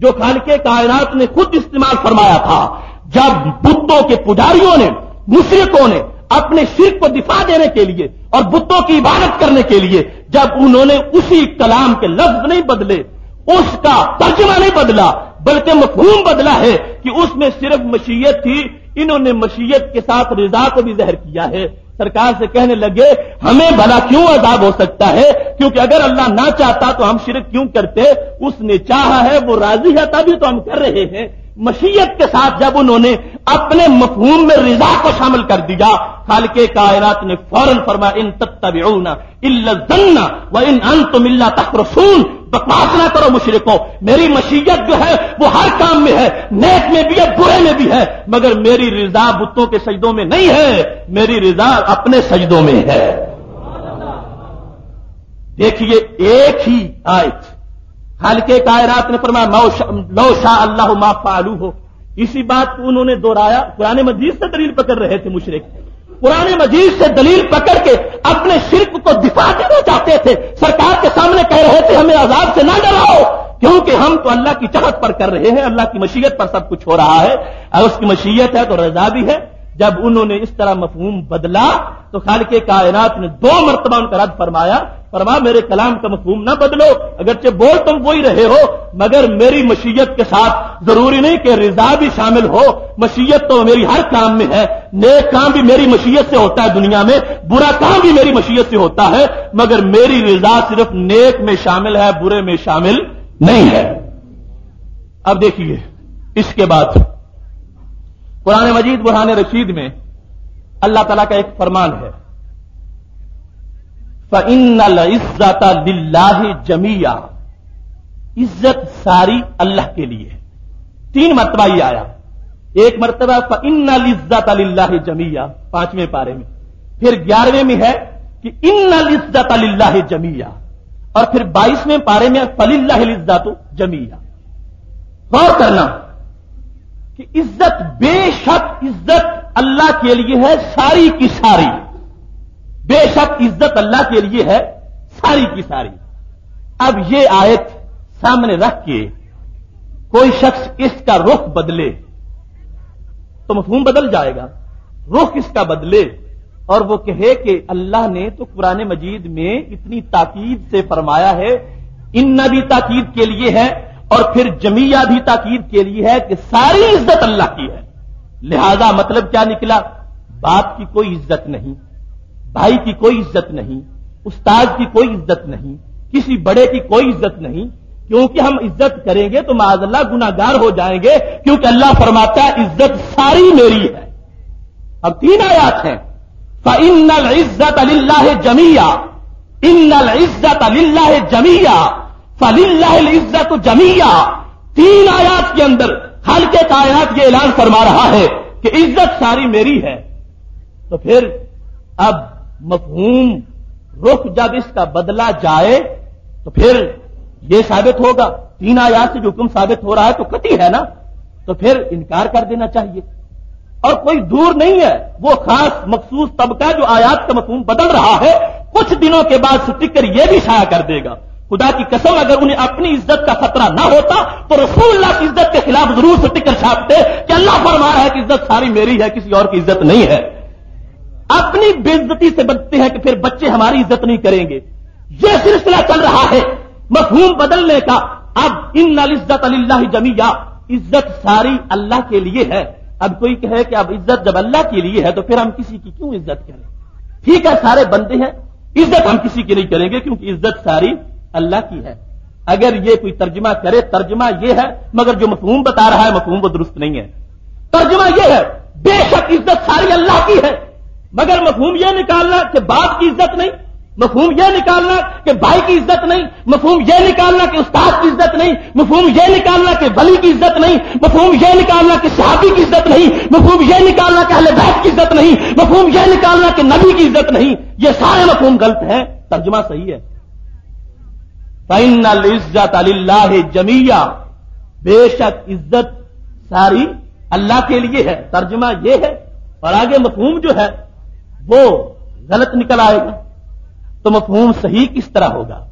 जो खाल के कायनात ने खुद इस्तेमाल फरमाया था। जब बुतों के पुजारियों ने, मुशरकों ने अपने शिर को दिफा देने के लिए और बुतों की इबादत करने के लिए, जब उन्होंने उसी कलाम के लफ्ज नहीं बदले, उसका तर्जमा नहीं बदला, बल्कि मफहूम बदला है कि उसमें सिर्फ़ मशीयत थी, इन्होंने मशीयत के साथ रिजा को भी जहर किया है। सरकार से कहने लगे, हमें भला क्यों अजाब हो सकता है? क्योंकि अगर अल्लाह ना चाहता तो हम शिरक क्यों करते? उसने चाहा है, वो राज़ी है, तभी तो हम कर रहे हैं। मशीयत के साथ जब उन्होंने अपने मफहूम में रिजा को शामिल कर दिया, खाल के कायनात ने फ़ौरन फरमा इन तत्तबिऊना इल्ला व इन अंतुम इल्ला तखरसून। बकवास ना करो मुशरको। मेरी मशीयत जो है, वो हर काम में है, नेक में भी है, बुरे में भी है, मगर मेरी रिजा बुतों के सजदों में नहीं है, मेरी रिजा अपने सजदों में है। देखिए, एक ही आयत। हल्के कायरात ने फरमाया लो शाह अल्लाह मा फालू हो इसी बात को उन्होंने दोहराया। पुराने मजीद से दलील पकड़ रहे थे मुशरक। पुराने मजीद से दलील पकड़ के अपने शिरक को दिफा देना चाहते थे। सरकार के सामने कह रहे थे, हमें आज़ाद से ना डराओ, क्योंकि हम तो अल्लाह की चाहत पर कर रहे हैं, अल्लाह की मशीयत पर सब कुछ हो रहा है। और उसकी मशीयत है तो रजा भी है जब उन्होंने इस तरह मफहूम बदला तो खाल के कायनात ने दो मरतबा उनका रद्द फरमाया, फरमा, मेरे कलाम का मफहूम ना बदलो, अगरचे बोल तुम वही रहे हो, मगर मेरी मशीयत के साथ ज़रूरी नहीं कि रिजा भी शामिल हो, मशीयत तो मेरी हर काम में है, नेक काम भी मेरी मशीयत से होता है दुनिया में, बुरा काम भी मेरी मशीयत से होता है, मगर मेरी रिजा सिर्फ़ नेक में शामिल है, बुरे में शामिल नहीं है। अब देखिए, इसके बाद कुरान मजीद, बुरहान रशीद में अल्लाह तला का एक फरमान है। इज़्ज़त जमिया। इज़्ज़त सारी अल्लाह के लिए। तीन मरतबा ये आया। एक मरतबा फ़िन इज़्ज़त अल्लाह जमिया, पाँचवें पारे में। फिर ग्यारहवें में है कि इन इज़्ज़त अल्लाह जमिया। और फिर बाईसवें पारे में फलिल्ला इज़्ज़त जमिया। गौर करना कि इज़्ज़त, बेशक इज़्ज़त अल्लाह के लिए है सारी की सारी। बेशक इज़्ज़त अल्लाह के लिए है सारी की सारी। अब ये आयत सामने रख के कोई शख्स इसका रुख बदले तो मफहूम बदल जाएगा। रुख इसका बदले और वो कहे कि अल्लाह ने तो पुराने मजीद में इतनी ताकीद से फरमाया है, इन भी ताकीद के लिए है और फिर जमिया भी ताकीद के लिए है कि सारी इज़्ज़त अल्लाह की है। लिहाजा मतलब क्या निकला? बाप की कोई इज़्ज़त नहीं, भाई की कोई इज़्ज़त नहीं, उस्ताद की कोई इज़्ज़त नहीं, किसी बड़े की कोई इज़्ज़त नहीं। क्योंकि हम इज़्ज़त करेंगे तो माजल्ला गुनागार हो जाएँगे, क्योंकि अल्लाह फरमाता है, इज़्ज़त सारी मेरी है। अब तीन आयात हैं। फ़िन्नल इज़्ज़त अल्लाह जमिया, इन्नल इज़्ज़त अल्लाह जमिया। फलिल्लाह इज़्ज़त जमिया। तीन आयात के अंदर हल्के कायनात ये ऐलान फरमा रहा है कि इज़्ज़त सारी मेरी है। तो फिर अब मफहूम रुख जब इसका बदला जाए तो फिर यह साबित होगा। तीन आयात से जो हुक्म साबित हो रहा है तो कति है ना? तो फिर इनकार कर देना चाहिए। और कोई दूर नहीं है, वो खास मखसूस तबका जो आयात का मफहूम बदल रहा है, कुछ दिनों के बाद स्टिकर यह भी शाया कर देगा। खुदा की कसम, अगर उन्हें अपनी इज़्ज़त का खतरा ना होता तो रसूल की इज़्ज़त के खिलाफ ज़रूर स्टिकर छापते कि अल्लाह फरमा रहा है कि इज़्ज़त सारी मेरी है, किसी और की इज़्ज़त नहीं है। अपनी बेइज्जती से बचते हैं कि फिर बच्चे हमारी इज़्ज़त नहीं करेंगे। यह सिलसिला चल रहा है मफहूम बदलने का। अब इन इज़्ज़त अल्लाह जमिया, इज़्ज़त सारी अल्लाह के लिए है। अब कोई कहे कि अब इज़्ज़त जब अल्लाह के लिए है तो फिर हम किसी की क्यों इज़्ज़त करें? ठीक है, सारे बंदे हैं, इज़्ज़त हम किसी की नहीं करेंगे, क्योंकि इज़्ज़त सारी अल्लाह की है। अगर ये कोई तर्जमा करे, तर्जमा ये है, मगर जो मफहूम बता रहा है, मफहूम वो दुरुस्त नहीं है। तर्जमा ये है, बेशक इज़्ज़त सारी अल्लाह की है, मगर मफहूम यह निकालना कि बाप की इज़्ज़त नहीं, मफहूम यह निकालना कि भाई की इज़्ज़त नहीं, मफहूम यह निकालना कि उस्ताद की इज़्ज़त नहीं, मफहूम यह निकालना कि वली की इज़्ज़त नहीं, मफहूम यह निकालना कि सहाबी की इज़्ज़त नहीं, मफहूम यह निकालना कि अहले बैत की इज़्ज़त नहीं, मफहूम यह निकालना कि नबी की इज़्ज़त नहीं। ये सारे मफहूम गलत है, तर्जमा सही है। फाइनल इज़्ज़त अल्लाह जमिया बेशक इज़्ज़त सारी अल्लाह के लिए है। तर्जमा यह है, और आगे मफहूम जो है, वो गलत निकल आएगा। तो मफहूम सही किस तरह होगा?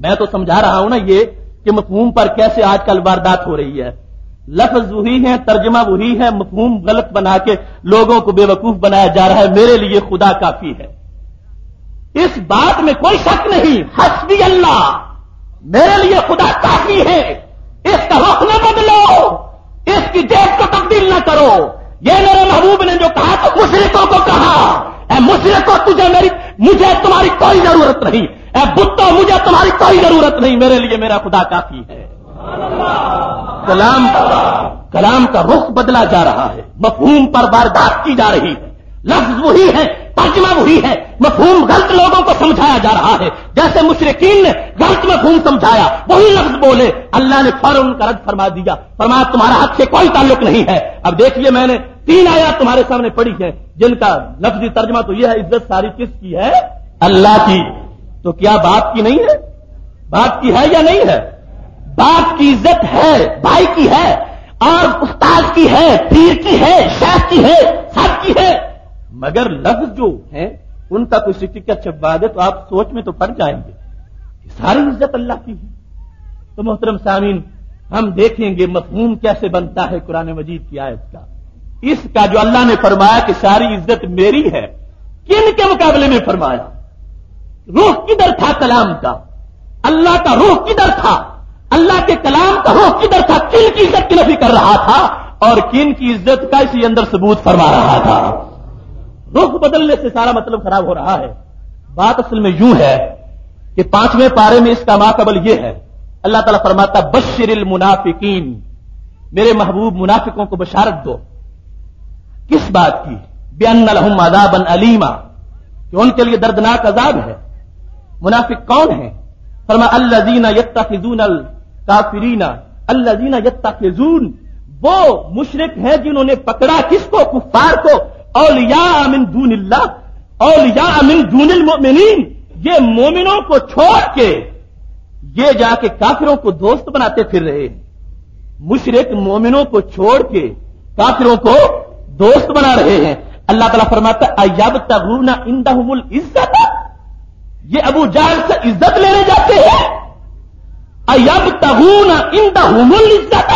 मैं तो समझा रहा हूँ ना ये, कि मफहूम पर कैसे आजकल वारदात हो रही है। लफ्ज वही है, तर्जमा वही है, मफहूम गलत बना के लोगों को बेवकूफ़ बनाया जा रहा है। मेरे लिए खुदा काफ़ी है। इस बात में कोई शक नहीं। हसबी अल्लाह, मेरे लिए खुदा काफ़ी है। इसका रुख न बदलो। इसकी डेट को तब्दील न करो। ये मेरे महबूब ने जो कहा तो मुशरकों को कहा। ए मुशरकों, तुझे मेरी, मुझे तुम्हारी कोई ज़रूरत नहीं। ए बुद्धो, मुझे तुम्हारी कोई ज़रूरत नहीं। मेरे लिए मेरा खुदा काफ़ी है। कलाम कलाम का रुख बदला जा रहा है। मफहूम पर बारदात की जा रही है। लफ्ज वही है तर्जमा वही है। मफहूम गलत लोगों को समझाया जा रहा है। जैसे मुशरकिन ने गलत मफहूम समझाया, वही लफ्ज बोले। अल्लाह ने फ़ौरन उनका रद्द फरमा दिया। फरमा तुम्हारा हक से कोई ताल्लुक नहीं है। अब देखिए मैंने तीन आयात तुम्हारे सामने पढ़ी है, जिनका लफ्जी तर्जमा तो यह है, इज़्ज़त सारी किसकी है? अल्लाह की। तो क्या बाप की नहीं है? बाप की है या नहीं है? बाप की इज़्ज़त है, भाई की है, और उस्ताद की है, पीर की है, शेख की है सब की है। मगर लफ्ज जो है उनका कोई सिक्का छपवा दे तो आप सोच में तो पड़ जाएँगे सारी इज़्ज़त अल्लाह की है। तो मोहतरम सामीन, हम देखेंगे मफहूम कैसे बनता है कुरान मजीद की आयत का। इसका जो अल्लाह ने फरमाया कि सारी इज़्ज़त मेरी है, किन के मुकाबले में फरमाया? रूह किधर था कलाम का? अल्लाह का रूह किधर था? अल्लाह के कलाम का रूह किधर था? किन की इज़्ज़त की नफी कर रहा था? और किन की इज़्ज़त का इसी अंदर सबूत फरमा रहा था? रुख बदलने से सारा मतलब खराब हो रहा है। बात असल में यूँ है कि पाँचवें पारे में इसका माकबल यह है। अल्लाह ताला फरमाता बशिर मुनाफिकीन, मेरे महबूब मुनाफिकों को बशारत दो। किस बात की? बेअन लहम अजाबन अलीमा कि उनके लिए दर्दनाक अजाब है। मुनाफिक कौन है? फरमा, अल्लाजीना यत्ता यत्ताखिजून अल काफिरीना अल्लाजीना यत्ताखिजून वो मुशरक है जिन्होंने पकड़ा किसको? कुफार को औलिया अमिन दूनिल्ला औलिया अमिन दूनिल मोमिनीन ये मोमिनों को छोड़ के ये जाके काफिरों को दोस्त बनाते फिर रहे मुशरक मोमिनों को छोड़ के काफिरों को दोस्त बना रहे हैं। अल्लाह तला फरमाता अयब तबूना इंदहुमुल इज़्ज़त। ये अबू जाल से इज़्ज़त लेने जाते हैं। अयब तबूना इंदहुमुल इज़्ज़त।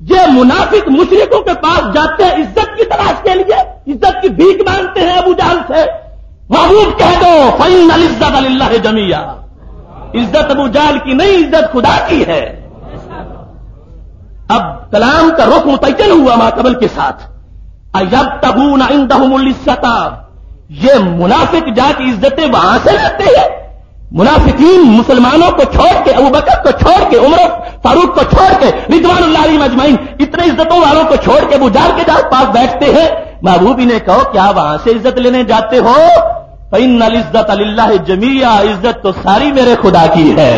ये मुनाफिक मुशरकों के पास जाते हैं इज़्ज़त की तलाश के लिए। इज़्ज़त की भीख मांगते हैं अबू जाल से। महबूब कह दो, फ़ैन इज़्ज़त अल्लाह जमिया। इज़्ज़त अबू जाल की नहीं, इज़्ज़त खुदा की है। अब कलाम का रुख मुतन हुआ माकबल के साथ। अजब तबून इंदहमुल्सता ये मुनाफिक जाके इज्जतें वहाँ से लेते हैं। मुनाफिकीन मुसलमानों को छोड़ के, अबू बकर को छोड़ के, उमर फारूक को छोड़ के रिजवान मजमाइन इतने इज्जतों वालों को छोड़ के जाल के जाल पास बैठते हैं। महबूबी ने कहो, क्या वहाँ से इज़्ज़त लेने जाते हो? इन इज़्ज़त अल्लाह जमिया, इज़्ज़त तो सारी मेरे खुदा की है।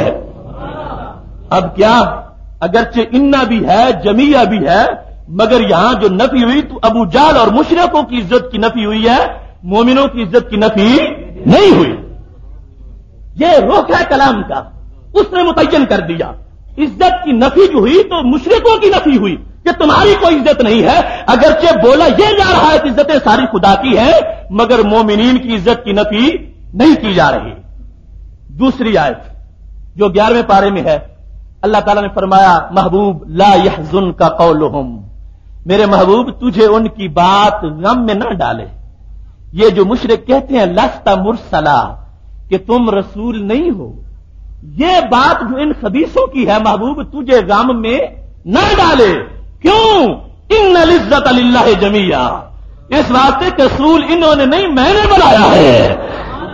अब क्या? अगरचे इन्ना भी है, जमिया भी है, मगर यहाँ जो नफी हुई तो अबू जाल और मुशरकों की इज़्ज़त की नफी हुई है, मोमिनों की इज़्ज़त की नफी नहीं हुई। यह रुख है कलाम का। उसने मुतयन कर दिया। इज़्ज़त की नफी हुई तो मुशरकों की नफी हुई कि तुम्हारी कोई इज़्ज़त नहीं है। अगरचे बोला यह जा रहा है कि इज्जतें सारी खुदा की है, मगर मोमिनीन की इज़्ज़त की नफी नहीं की जा रही। दूसरी आयत, जो ग्यारहवें पारे में है, अल्लाह ताला ने फरमाया, महबूब, ला यहजुन का कौलुम मेरे महबूब, तुझे उनकी बात गम में न डाले। ये जो मुशरक कहते हैं, लस्ता मुरसला कि तुम रसूल नहीं हो। ये बात जो इन खबीसों की है महबूब, तुझे गम में न डाले। क्यों? इन इज़्ज़त अल्लाह जमिया। इस वास्ते के रसूल इन्होंने नहीं, मैंने बनाया है।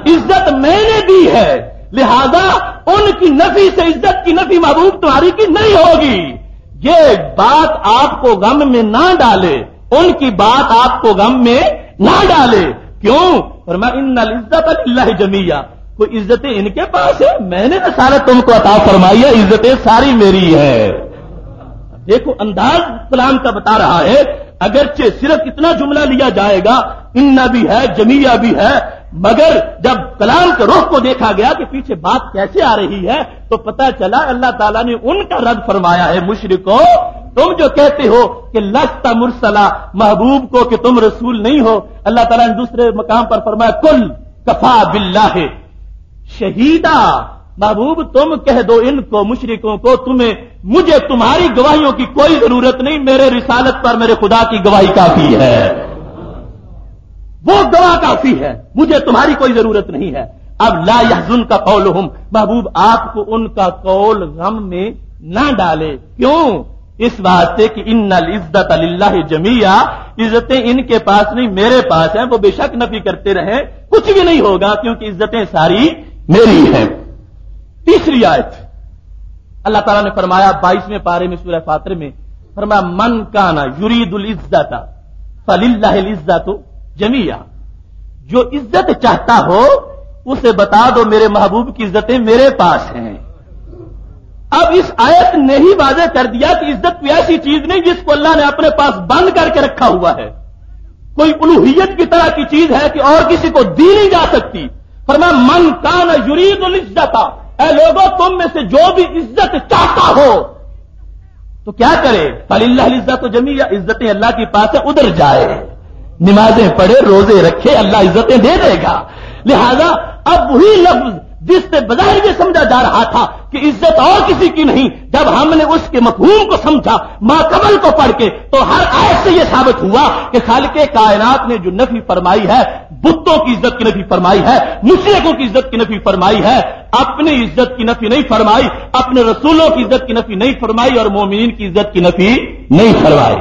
इज़्ज़त मैंने दी है। लिहाजा उनकी नफी से इज़्ज़त की नफी महबूब तुम्हारी की नहीं होगी। ये बात आपको गम में ना डाले। उनकी बात आपको गम में ना डाले। क्यों? और मैं इन इज़्ज़त अल्लाह जमिया। कोई इज्जतें इनके पास है। मैंने तो सारा तुमको अता फरमाई है, इज्जतें सारी मेरी है। देखो, अंदाज कलाम का बता रहा है, अगरचे सिर्फ़ इतना जुमला लिया जाएगा, इन्ना भी है, जमीया भी है, मगर जब कलाम के रुख को देखा गया कि पीछे बात कैसे आ रही है तो पता चला अल्लाह ताला ने उनका रद्द फरमाया है, मुशरको, तुम जो कहते हो कि लस्ता मुरसला, महबूब को कि तुम रसूल नहीं हो, अल्लाह ताला ने दूसरे मकाम पर फरमाया, कुल कफा बिल्ला शहीदा, महबूब, तुम कह दो इनको, मुशरिकों को, तुम्हें, मुझे, तुम्हारी गवाहियों की कोई ज़रूरत नहीं, मेरे रिसालत पर मेरे खुदा की गवाही काफ़ी है। वो गवाह काफ़ी है, मुझे तुम्हारी कोई ज़रूरत नहीं है। अब ला यहजुन का कौल हम महबूब आपको उनका कौल गम में ना डाले। क्यों? इस वास्ते कि इन इज़्ज़त अल्लाह जमिया, इज्जतें इनके पास नहीं, मेरे पास हैं, वो बेशक नफी करते रहे, कुछ भी नहीं होगा, क्योंकि इज्जतें सारी मेरी हैं। तीसरी आयत। अल्लाह ताला ने फरमाया, बाईसवें पारे में सूर्य फातर में, फरमाया, मन काना युरीदुल इज़्ज़त फलिल्लाह इज़्ज़त जमिया। जो इज़्ज़त चाहता हो, उसे बता दो मेरे महबूब की इज्जतें मेरे पास हैं। अब इस आयत ने ही वाजे कर दिया कि इज़्ज़त कोई ऐसी चीज़ नहीं जिसको अल्लाह ने अपने पास बंद करके रखा हुआ है। कोई उलूहियत की तरह की चीज़ है कि और किसी को दी नहीं जा सकती। पर मैं मन कान युरीद इज़्ज़त। ऐ लोगो, तुम में से जो भी इज़्ज़त चाहता हो तो क्या करे? फलिल्ला इज़्ज़त जमी या इज्जतें अल्लाह के पास है, उधर जाए। नमाजें पढ़े, रोज़े रखे, अल्लाह इज्जतें दे देगा। लिहाजा, अब वही लफ्ज जिससे बजाय ये समझा जा रहा था कि इज़्ज़त और किसी की नहीं, जब हमने उसके मफहूम को समझा माकबल को पढ़ के तो हर आयत से यह साबित हुआ कि खाल के कायनात ने जो नफी फरमाई है, बुतों की इज़्ज़त की नफी फरमाई है, मुशरकों की इज़्ज़त की नफी फरमाई है, अपनी इज़्ज़त की नफी नहीं फरमाई, अपने रसूलों की इज़्ज़त की नफी नहीं फरमाई और मोमिन की इज़्ज़त की नफी नहीं फरमाई।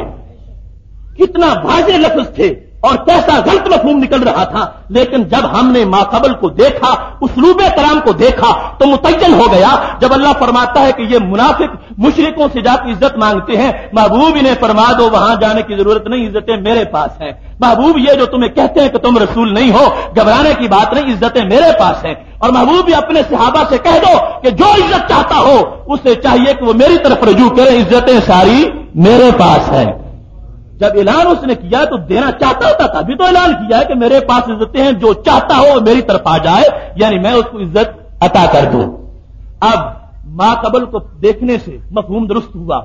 कितना वाजे लफ्ज थे। और कैसा गलत मफहूम निकल रहा था। लेकिन जब हमने माकबल को देखा, उसलूब कराम को देखा तो मुतयन हो गया। जब अल्लाह फरमाता है कि ये मुनाफिक मुशरकों से जाकर इज़्ज़त मांगते हैं, महबूब इन्हें फरमा दो, वहाँ जाने की ज़रूरत नहीं, इज्जतें मेरे पास हैं। महबूब ये जो तुम्हें कहते हैं कि तुम रसूल नहीं हो, घबराने की बात नहीं, इज्जतें मेरे पास हैं। और महबूब भी अपने सिहाबा से कह दो कि जो इज़्ज़त चाहता हो, उसे चाहिए कि वो मेरी तरफ़ रजू करे, इज्जतें सारी मेरे पास है। जब ऐलान उसने किया तो देना चाहता होता था तभी तो ऐलान किया है कि मेरे पास इज्जतें हैं, जो चाहता हो मेरी तरफ़ आ जाए, यानी मैं उसको इज़्ज़त अता कर दूँ। अब माँ कबल को देखने से मफहूम दुरुस्त हुआ,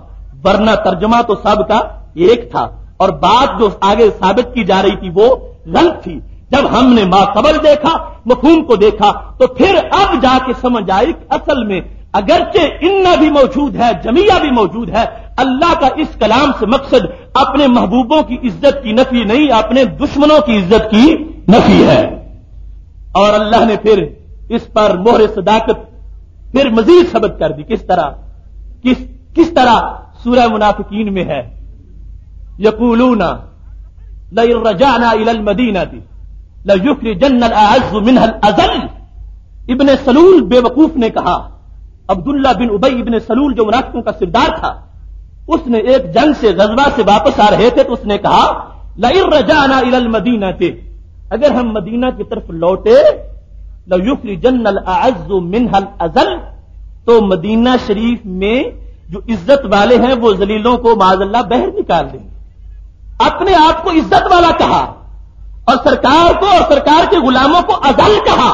वरना तर्जमा तो सबका एक था, और बात जो आगे साबित की जा रही थी वो गलत थी। जब हमने माँ कबल देखा, मफहूम को देखा तो फिर अब जाके समझ आई असल में अगरचे इन्ना भी मौजूद है, जमिया भी मौजूद है, अल्लाह का इस कलाम से मकसद अपने महबूबों की इज़्ज़त की नफी नहीं, अपने दुश्मनों की इज़्ज़त की नफी है। और अल्लाह ने फिर इस पर मोहर सदाकत, फिर मजीद सबक कर दी। किस तरह? किस किस तरह सूरह मुनाफिकीन में है? यकूलूना लजाना इल मदीना थी लयुक्र जन्नल मिनहल अजल। इबन सलूल बेवकूफ़ ने कहा अब्दुल्ला बिन उबई इबन सलूल, जो मुनाफिकों का सिरदार था, उसने एक जंग से गजबा से वापस आ रहे थे तो उसने कहा लइर रजाना इल मदीना थे अगर हम मदीना की तरफ़ लौटे लयुफ्री जन्नल अज़ मिनहल अजल तो मदीना शरीफ में जो इज़्ज़त वाले हैं, वो जलीलों को माजल्ला बहर निकाल देंगे। अपने आप को इज़्ज़त वाला कहा, और सरकार को, और सरकार के गुलामों को अजल कहा,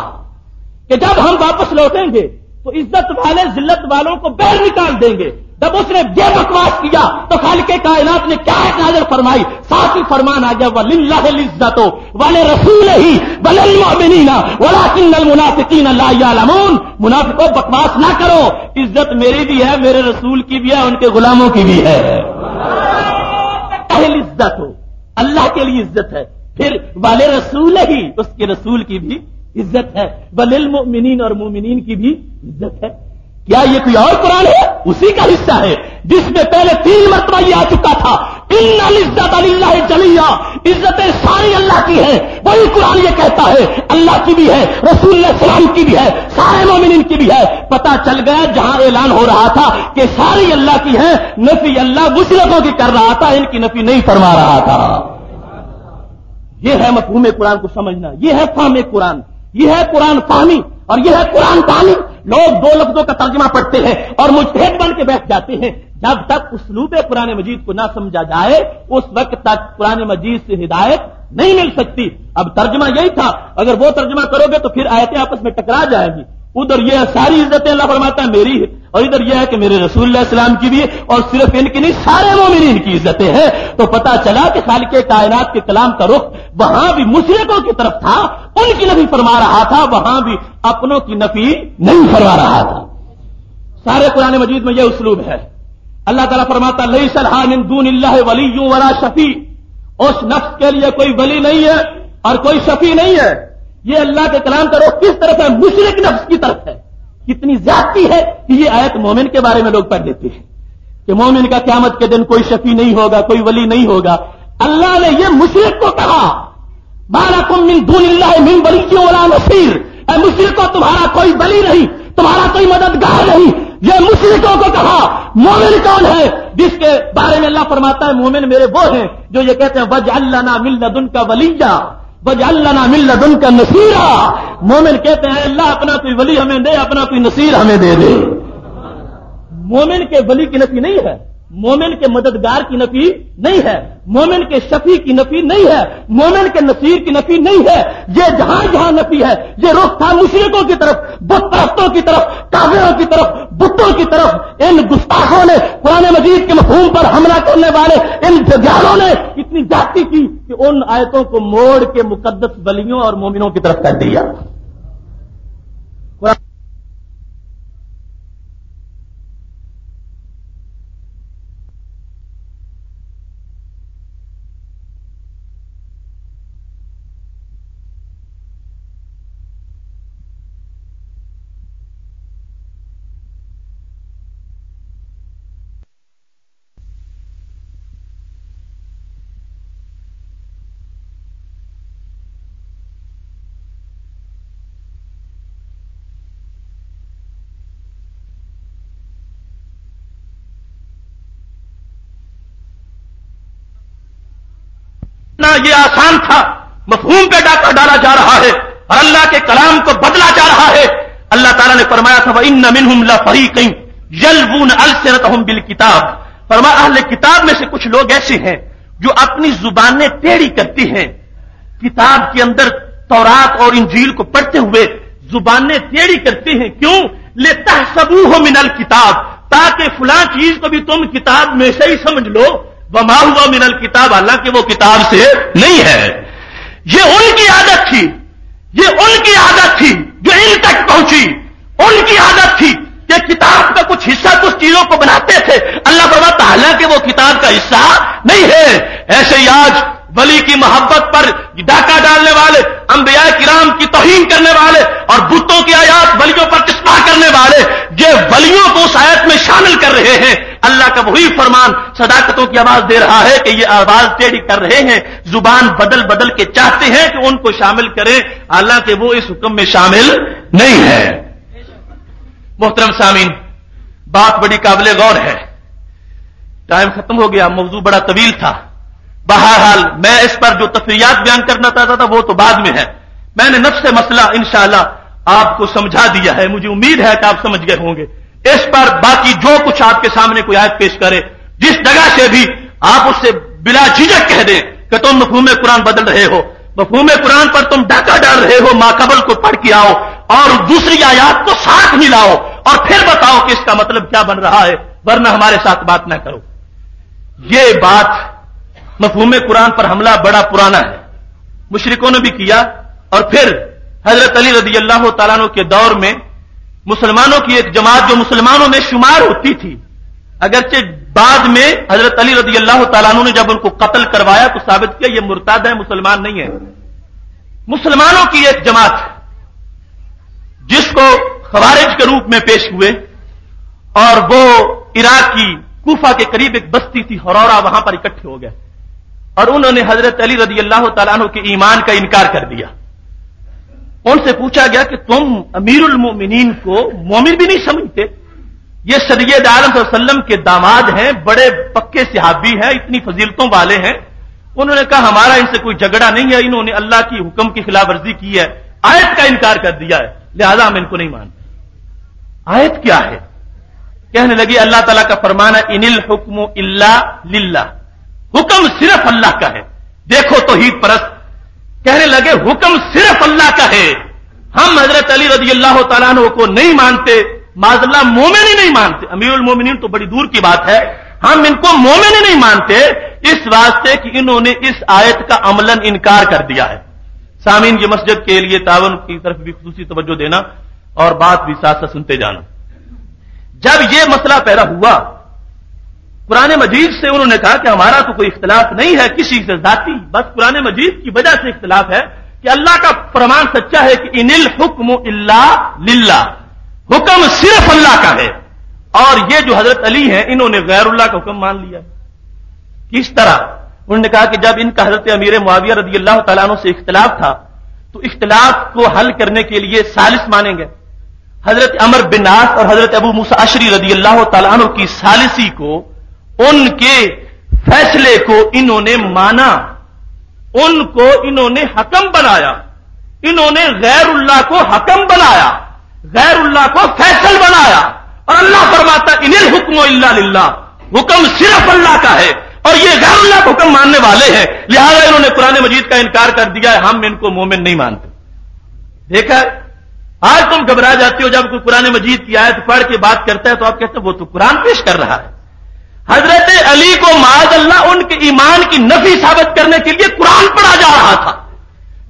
कि जब हम वापस लौटेंगे तो इज़्ज़त वाले, जिल्लत वालों को बहर निकाल देंगे। जब उसने ये बकवास किया तो खाल के कायनात ने क्या नाजर फरमाई? साथ ही फरमान आ गया वलिल्लाजतो वाले रसूल ही वलिलमोमिनीना वलाकिन मुनाफिकीन लामून मुनाफिको बकवास ना करो। इज़्ज़त मेरी भी है, मेरे रसूल की भी है, उनके गुलामों की भी है। इज़्ज़त हो अल्लाह के लिए इज़्ज़त है। फिर वाले रसूल ही, उसके रसूल की भी इज़्ज़त है। वलिल मोमिनीन और मोमिनीन की भी इज़्ज़त है। क्या ये कोई और कुरान है? उसी का हिस्सा है, जिसमें पहले तीन मरतबा ये आ चुका था। इन इज़्ज़त अल्लाह जलिया। इज्जतें सारी अल्लाह की है। वही कुरान ये कहता है, अल्लाह की भी है, रसूल सलाम की भी है, सारे मोमिन की भी है। पता चल गया, जहाँ ऐलान हो रहा था कि सारी अल्लाह की है, नफी अल्लाह मुशरकों की कर रहा था, इनकी नफी नहीं फरमा रहा था। यह है मफहूम कुरान को समझना यह है फाम कुरान। यह है कुरान पानी और यह है कुरान पानी। लोग दो लफ्जों का तर्जमा पढ़ते हैं और मुजतहद बन के बैठ जाते हैं। जब तक उसलूब कुरान मजीद को ना समझा जाए, उस वक्त तक कुरान मजीद से हिदायत नहीं मिल सकती। अब तर्जमा यही था। अगर वो तर्जमा करोगे तो फिर आयतें आपस में टकरा जाएगी। उधर यह सारी इज्जतें अल्लाह फरमाता है, मेरी है। और इधर यह है कि मेरे रसूल इस्लाम की भी है, और सिर्फ़ इनकी नहीं, सारे मोमिन की इज्जतें हैं। तो पता चला कि खाल के कायनात के कलाम का रुख वहाँ भी मुशरकों की तरफ़ था, उनकी नफी फरमा रहा था, वहाँ भी अपनों की नफी नहीं फरमा रहा था। सारे कुरान मजीद में यह उसलूब है। अल्लाह तला फरमाता लई सलहान दून वली यूँ वला शफी। उस नफ्स के लिए कोई वली नहीं है, और कोई शफी नहीं है। ये अल्लाह के कलाम का रुख किस तरफ़ है मुशरक नफ्स की तरफ़ है? कितनी ज्यादती है कि ये आयत मोमिन के बारे में लोग पढ़ देते हैं कि मोमिन का क्यामत के दिन कोई शफी नहीं होगा, कोई वली नहीं होगा। अल्लाह ने यह मुशरक को कहा बारा कुम मिन दून मिन वलियों वाला नसीर। मुशरक को तुम्हारा कोई बली नहीं, तुम्हारा कोई मददगार नहीं। ये मुशरकों को कहा, मोमिन कौन है? जिसके बारे में अल्लाह फरमाता है, मोमिन मेरे वो हैं जो ये कहते हैं, वज अल्लाह ना मिल का वलीजा वज अल्लाह मिल का नसीरा। मोमिन कहते हैं, अल्लाह अपना कोई वली हमें दे, अपना कोई नसीर हमें दे दे। मोमिन के वली की नसी नहीं है। मोमिन के मददगार की नफी नहीं है। मोमिन के शफी की नफी नहीं है। मोमिन के नसीर की नफी नहीं है। ये जहाँ जहाँ नफी है, ये रुख था मुशरकों की तरफ़ बुत परस्तों की तरफ़, काफिरों की तरफ़ बुतों की तरफ़, इन गुस्ताखों ने पुराने मजीद के मफहूम पर हमला करने वाले, इन जजालों ने इतनी जाति की कि उन आयतों को मोड़ के मुकदस बलियों और मोमिनों की तरफ़ कर दिया। ये आसान था। मफहूम पे डाका डाला जा रहा है और अल्लाह के कलाम को बदला जा रहा है। अल्लाह ताला ने फरमाया था इन मिनहुम लफरी कई यलबून अलसरतहुम बिल किताब। फरमा, अहले किताब में से कुछ लोग ऐसे हैं जो अपनी जुबानें टेढ़ी करती हैं। किताब के अंदर तौरात और इंजील को पढ़ते हुए जुबानें टेढ़ी करते हैं। क्यों? लेता सबू हो मिनल किताब, ताकि फुला चीज़ को भी तुम किताब में से ही समझ लो। वमा हुआ मिनल किताब, हालाँकि वो किताब से नहीं है। ये उनकी आदत थी, ये उनकी आदत थी जो इन तक पहुँची। उनकी आदत थी कि किताब का कुछ हिस्सा कुछ चीज़ों को बनाते थे। अल्लाह फरमाता, हालाँकि वो किताब का हिस्सा नहीं है। ऐसे ही आज वली की मोहब्बत पर डाका डालने वाले, अंबिया किराम की तोहीन करने वाले और बुतों की आयात वलियों पर किस्मा करने वाले, ये वलियों को आयत में शामिल कर रहे हैं। अल्लाह का वही फरमान सदाकतों की आवाज़ दे रहा है कि ये आवाज़ टेढ़ी कर रहे हैं, ज़ुबान बदल बदल के चाहते हैं कि उनको शामिल करें, हालाँकि वो इस हुक्म में शामिल नहीं है। मोहतरम सामीन, बात बड़ी काबिल गौर है। टाइम खत्म हो गया, मौजू बड़ा तवील था। बहरहाल, मैं इस पर जो तफरियात बयान करना चाहता था, वो तो बाद में है। मैंने नफ्स मसला इंशाला आपको समझा दिया है। मुझे उम्मीद है कि आप समझ गए होंगे। इस पर बाकी जो कुछ आपके सामने कोई आयत पेश करे, जिस जगह से भी आप उससे बिला झिझक कह दें कि तुम मफहूम कुरान बदल रहे हो। मफहूम कुरान पर तुम डाका डाल रहे हो, माकबल को पढ़ के आओ और दूसरी आयात को साथ मिलाओ और फिर बताओ कि इसका मतलब क्या बन रहा है, वरना हमारे साथ बात ना करो। ये बात मफहूम कुरान पर हमला बड़ा पुराना है। मुशरकों ने भी किया और फिर हज़रत अली रदी अल्लाह तला के दौर में मुसलमानों की एक जमात जो मुसलमानों में शुमार होती थी। अगरचे बाद में हज़रत अली रदी अल्लाह तु ने जब उनको कत्ल करवाया तो साबित किया, ये मुर्ताद है, मुसलमान नहीं है। मुसलमानों की एक जमात, जिसको खवारिज के रूप में पेश हुए, और वो इराक की कूफा के करीब एक बस्ती थी, हरौरा, वहाँ पर इकट्ठे हो गए। और उन्होंने हज़रत अली रदी अल्लाह तु के ईमान का इनकार कर दिया। उनसे पूछा गया कि तुम अमीरुल मोमिनीन को मोमिन भी नहीं समझते। ये सैयद आलम वसल्लम के दामाद हैं, बड़े पक्के सिहाबी हैं, इतनी फजीलतों वाले हैं। उन्होंने कहा, हमारा इनसे कोई झगड़ा नहीं है, इन्होंने अल्लाह की हुक्म की खिलाफ वर्जी की है। आयत का इनकार कर दिया है, लिहाजा हम इनको नहीं मानते। आयत क्या है? कहने लगी, अल्लाह तला का फरमाना इनिल हुक्म इल्ला लिल्ला हुक्म सिर्फ़ अल्लाह का है। देखो तो हीद परस्त कहने लगे, हुक्म सिर्फ़ अल्लाह का है। हम हज़रत अली रज़ी अल्लाह तु को नहीं मानते, माजल्ला मोमिन ही नहीं मानते। अमीर मोमिन तो बड़ी दूर की बात है। हम इनको मोमिन ही नहीं मानते, इस वास्ते कि इन्होंने इस आयत का अमलन इनकार कर दिया है। सामीन की मस्जिद के लिए तावन की तरफ़ भी खसूसी तवज्जो देना और बात भी साथ साथ सुनते जाना। जब यह मसला पैदा हुआ पुराने मजीद से उन्होंने कहा कि हमारा तो कोई इख्तलाफ नहीं है किसी से जाती। बस पुराने मजीद की वजह से इख्तलाफ है कि अल्लाह का प्रमाण सच्चा है कि इनिल हुक्म लिल्ला। हुक्म सिर्फ़ अल्लाह का है। और ये जो हज़रत अली हैं, इन्होंने गैरुल्लाह का हुक्म मान लिया। किस तरह? उन्होंने कहा कि जब इनका हज़रत अमीर मुआविया रदी अल्लाह तला से इख्तलाफ था तो इख्तलाफ को हल करने के लिए सालिस मानेंगे। हज़रत अमर बिनास और हज़रत अबू मूसा अशरी रदी अल्लाह तला की सालिसी को उनके फैसले को इन्होंने माना, उनको इन्होंने हकम बनाया, इन्होंने गैरुल्लाह को हकम बनाया, गैरुल्लाह को फैसल बनाया, और अल्लाह फरमाता इनिल हुक्म इल्ला हुक्म सिर्फ़ अल्लाह का है, और ये गैरुल्लाह को हुक्म मानने वाले हैं, लिहाजा इन्होंने पुराने मजीद का इनकार कर दिया है, हम इनको मोमिन नहीं मानते। देखा आज तुम घबरा जाते हो, जब कोई पुराने मजीद की आयत पढ़ के बात करता है तो आप कहते हो, वो तो कुरान पेश कर रहा है। हज़रत अली को माज अल्लाह उनके ईमान की नफी साबित करने के लिए कुरान पढ़ा जा रहा था।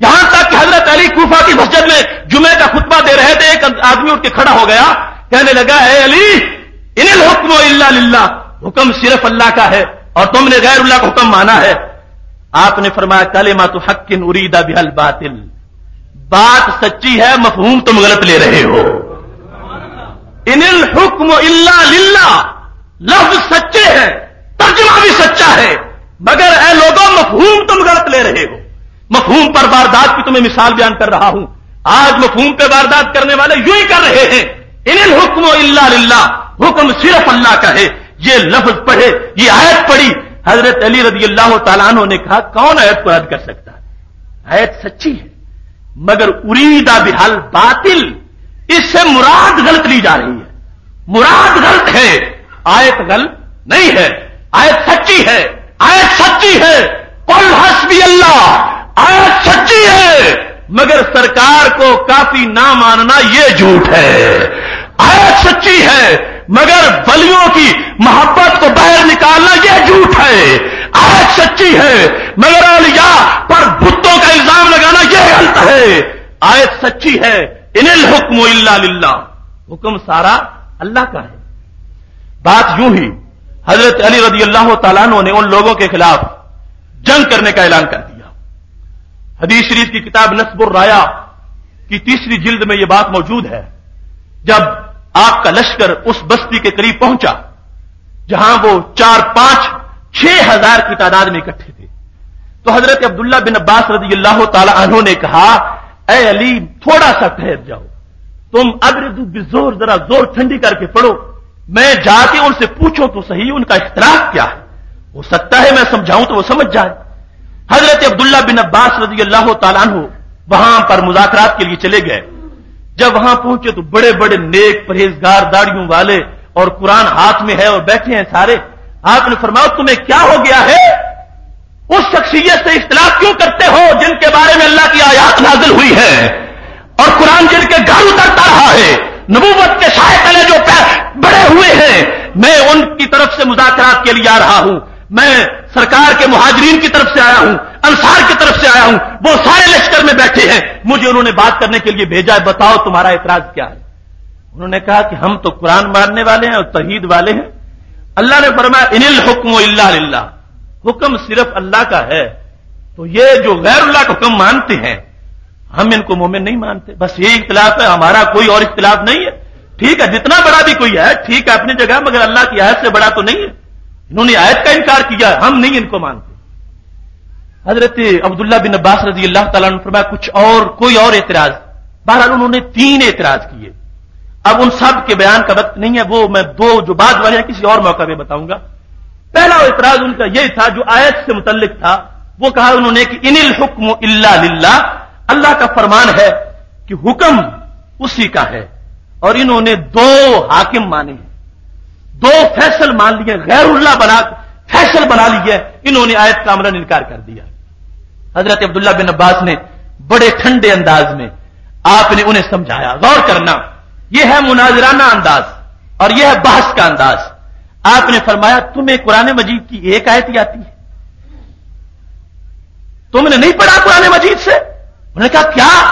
यहाँ तक हज़रत अली कूफा की मस्जिद में जुमे का खुतबा दे रहे थे, एक आदमी उठ के खड़ा हो गया। कहने लगा है अली, इनिल हुक्म इल्ला हुक्म सिर्फ़ अल्लाह का है और तुमने गैर उल्लाह का हुक्म माना है। आपने फरमाया कले मा तो हक्किन उरीदा बिहल बातिल, बात सच्ची है, मफहूम तुम गलत ले रहे हो। इनिल हुक्म इल्ला लिल्ला लफ्ज सच्चे हैं, तर्जमा भी सच्चा है। मगर ए लोगों, मफहूम तुम गलत ले रहे हो। मफहूम पर वारदात की तुम्हें मिसाल बयान कर रहा हूँ। आज मफहूम पे वारदात करने वाले यूँ ही कर रहे हैं। इन हुक्म इल्ला हुक्म सिर्फ़ अल्लाह का है। ये लफ्ज पढ़े, ये आयत पढ़ी। हज़रत अली रदी अल्लाह तला ने कहा, कौन आयत को रद्द कर सकता है? आयत सच्ची है, मगर उरीदा बिहाल बातिल, इससे मुराद गलत ली जा रही है। मुराद गलत है। आयत गलत नहीं है। आयत सच्ची है। आयत सच्ची है। कुल हसबी अल्लाह आयत सच्ची है। मगर सरकार को काफ़ी ना मानना यह झूठ है। आयत सच्ची है, मगर बलियों की मोहब्बत को बाहर निकालना यह झूठ है। आयत सच्ची है, मगर अलिया पर बुतों का इल्ज़ाम लगाना यह गलत है। आयत सच्ची है इनिल हुक्म इल्ला हुक्म सारा अल्लाह का है। बात यूँ ही, हज़रत अली रदी अल्लाह तला ने उन लोगों के खिलाफ जंग करने का ऐलान कर दिया। हदीस शरीफ की किताब नस्बुर राया की तीसरी जिल्द में यह बात मौजूद है। जब आपका लश्कर उस बस्ती के करीब पहुँचा, जहाँ वो चार पाँच छह हज़ार की तादाद में इकट्ठे थे तो हज़रत अब्दुल्ला बिन अब्बास रज़ी अल्लाह तला ने कहा अली, थोड़ा सा ठहर जाओ। तुम अग्रदू बिजोर, जरा ज़ोर ठंडी करके पढ़ो। मैं जाके उनसे पूछूँ तो सही उनका इख्तलाफ क्या है? हो सकता है मैं समझाऊं तो वो समझ जाए। हज़रत अब्दुल्ला बिन अब्बास रज़ी अल्लाह तु वहाँ पर मुजाकरात के लिए चले गए। जब वहाँ पहुँचे तो बड़े बड़े नेक परहेजगार दाड़ियों वाले और कुरान हाथ में है और बैठे हैं सारे। आपने फरमाओ तुम्हें क्या हो गया है? उस शख्सियत से इख्तलाफ क्यों करते हो, जिनके बारे में अल्लाह की आयात नाजिल हुई है और कुरान जिनके घर उतरता रहा है? नबूवत के साय तले जो बड़े हुए हैं, मैं उनकी तरफ़ से मुजाकरात के लिए आ रहा हूँ। मैं सरकार के मुहाजरीन की तरफ़ से आया हूँ, अंसार की तरफ़ से आया हूँ। वो सारे लश्कर में बैठे हैं। मुझे उन्होंने बात करने के लिए भेजा है, बताओ तुम्हारा एतराज़ क्या है? उन्होंने कहा कि हम तो कुरान मारने वाले हैं और तहीद वाले हैं। अल्लाह ने फरमाया, इनिल हुक्म इल्ला हुक्म सिर्फ़ अल्लाह का है। तो ये जो गैरुल्लाह का हुक्म मानते हैं हम इनको मोमिन नहीं मानते। बस ये इख्तलाफ है, हमारा कोई और इख्तलाफ नहीं है। ठीक है, जितना बड़ा भी कोई है ठीक है, अपनी जगह, मगर अल्लाह की आयत से बड़ा तो नहीं है। इन्होंने आयत का इनकार किया हम नहीं इनको मानते। हज़रत अब्दुल्ला बिन अब्बास रज़ी अल्लाह तला फरमाया, कुछ और, कोई और एतराज़। बहरहाल उन्होंने तीन एतराज़ किए। अब उन सब के बयान का वक्त नहीं है, वो मैं दो जो बाद वाले हैं, किसी और मौका में बताऊँगा। पहला एतराज़ उनका यह था, जो आयत से मुतलिक था। वो कहा उन्होंने कि इनिल हुक्म इल्ला अल्लाह का फरमान है कि हुक्म उसी का है। और इन्होंने दो हाकिम माने दो फैसल मान लिए, गैरुल्ला बना, फैसल बना लिए। इन्होंने आयत का अमरन इनकार कर दिया। हज़रत अब्दुल्ला बिन अब्बास ने बड़े ठंडे अंदाज में आपने उन्हें समझाया। गौर करना यह है मुनाजराना अंदाज और यह है बहस का अंदाज। आपने फरमाया, तुम्हें कुरान मजीद की एक आयत आती है तुमने नहीं पढ़ा कुरान मजीद से? उन्होंने कहा, क्या?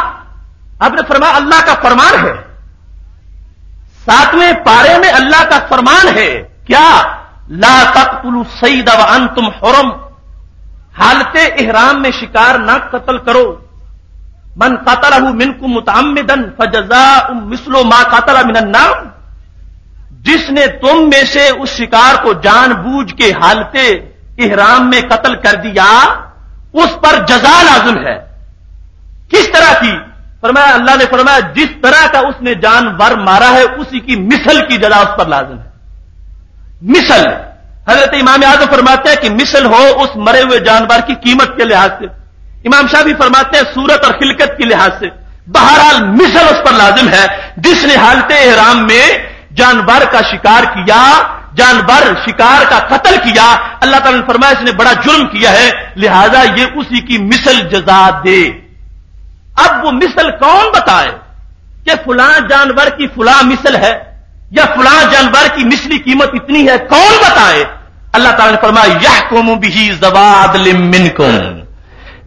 आपने फरमाया अल्लाह का फरमान है। सातवें पारे में अल्लाह का फरमान है। क्या? ला तकतुल सईद व अन तुम हरम। हालते इहराम में शिकार ना कत्ल करो। मन कतलहू मिनकुम मुतमिदन फजजा मिसलो मा कतला मिनन नाम। जिसने तुम में से उस शिकार को जानबूझ के हालते इहराम में कत्ल कर दिया, उस पर जजा लाजिम है। किस तरह की? फरमाया, अल्लाह ने फरमाया, जिस तरह का उसने जानवर मारा है, उसी की मिसल की जजा उस पर लाजिम है। मिसल। हज़रत इमाम आज़म फरमाते हैं कि मिसल हो उस मरे हुए जानवर की कीमत के लिहाज से। इमाम शाह भी फरमाते हैं, सूरत और खिलकत के लिहाज से। बहरहाल, मिसल उस पर लाजिम है जिसने हालते एहराम में जानवर का शिकार किया, जानवर शिकार का कत्ल किया, अल्लाह ताला ने फरमाया, इसने बड़ा जुर्म किया है, लिहाजा ये उसी की मिसल जजा दे। अब वो मिसल कौन बताए कि फुला जानवर की फुला मिसल है या फुला जानवर की मिसली कीमत इतनी है? कौन बताए? अल्लाह ताला ने फरमाया यह कोम भी जवाद मिनकुम।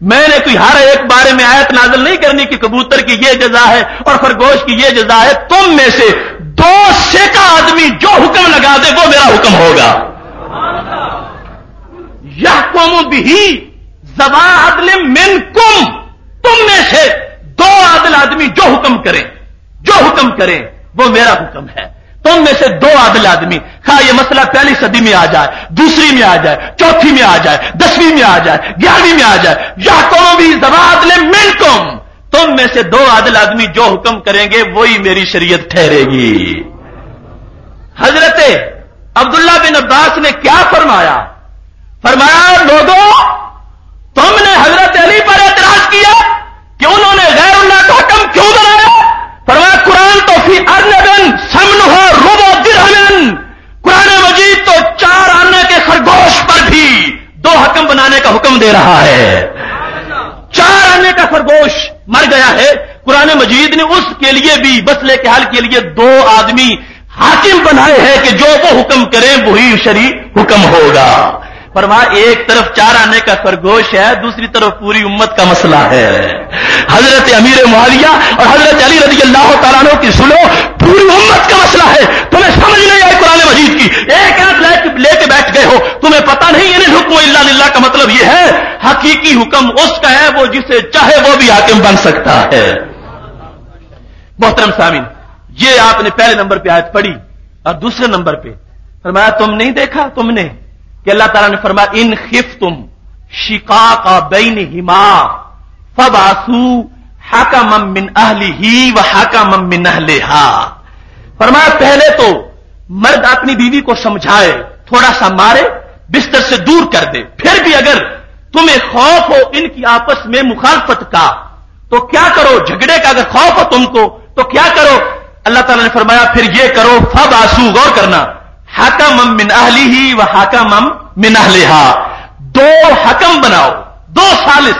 मैंने कोई हर एक बारे में आयत नाजल नहीं करनी कि कबूतर की यह जजा है और खरगोश की यह जजा है। तुम में से दो से का आदमी जो हुक्म लगा दे, वो मेरा हुक्म होगा। यह कोम भी जबा अदल मिन कुम तुम में से दो आदल आदमी जो हुक्म करें, जो हुक्म करें, वो मेरा हुक्म है। तुम में से दो आदल आदमी, खा, ये मसला पहली सदी में आ जाए, दूसरी में आ जाए, चौथी में आ जाए, दसवीं में आ जाए, ग्यारहवीं में आ जाए, या जबा अदल मिन तुम तुम में से दो आदल आदमी जो हुक्म करेंगे, वही मेरी शरीयत ठहरेगी। हज़रत अब्दुल्ला बिन अब्बास ने क्या फरमाया? फरमाया, लोगों, तुमने हज़रत अली पर एतराज़ किया कि उन्होंने गैर उल्लाह का हुक्म क्यों बनाया फरमाया कुरान तो फ़ी अर्नबन समन हो रुबो दिरहमन कुरान मजीद तो चार आने के खरगोश पर भी हकम बनाने का हुक्म दे रहा है। चार आने का खरगोश मर गया है। कुरान मजीद ने उसके लिए भी, बसले के हाल के लिए दो आदमी हाकिम बनाए हैं कि जो वो हुक्म करें, वही शरी हुक्म होगा। फरमा एक तरफ़ चार आने का खरगोश है, दूसरी तरफ़ पूरी उम्मत का मसला है। हज़रत अमीर मुआविया और हज़रत अली रज़ी अल्लाह तला की सुनो, पूरी उम्मत का मसला है। तुम्हें समझ नहीं आई कुरान मजीद की। एक हाथ लेके बैठ गए हो। तुम्हें पता नहीं इन हुक्म इल्ला का मतलब यह है, हकीकी हुक्म उसका है, वो जिसे चाहे वो भी हाकिम बन सकता है। मोहतरम सामिन, ये आपने पहले नंबर पे आयत पढ़ी और दूसरे नंबर पे। फरमाया तुम नहीं देखा, तुमने। कि अल्लाह तला ने फरमाया, इन खिफ तुम शिका का बैन हिमा फबासू हाका मिन अहली ही व हाका मिन अहलेहा। फरमाया, पहले तो मर्द अपनी बीवी को समझाए, थोड़ा सा मारे, बिस्तर से दूर कर दे। फिर भी अगर तुम्हें खौफ हो इनकी आपस में मुखालफत का तो क्या करो? झगड़े का अगर खौफ हो तुमको तो क्या करो? अल्लाह ताला ने फरमाया, फिर ये करो फब आँसू गौर करना। हकम मिन अहली ही व हकम मिन अहलिहा। दो हकम बनाओ, दो सालिस।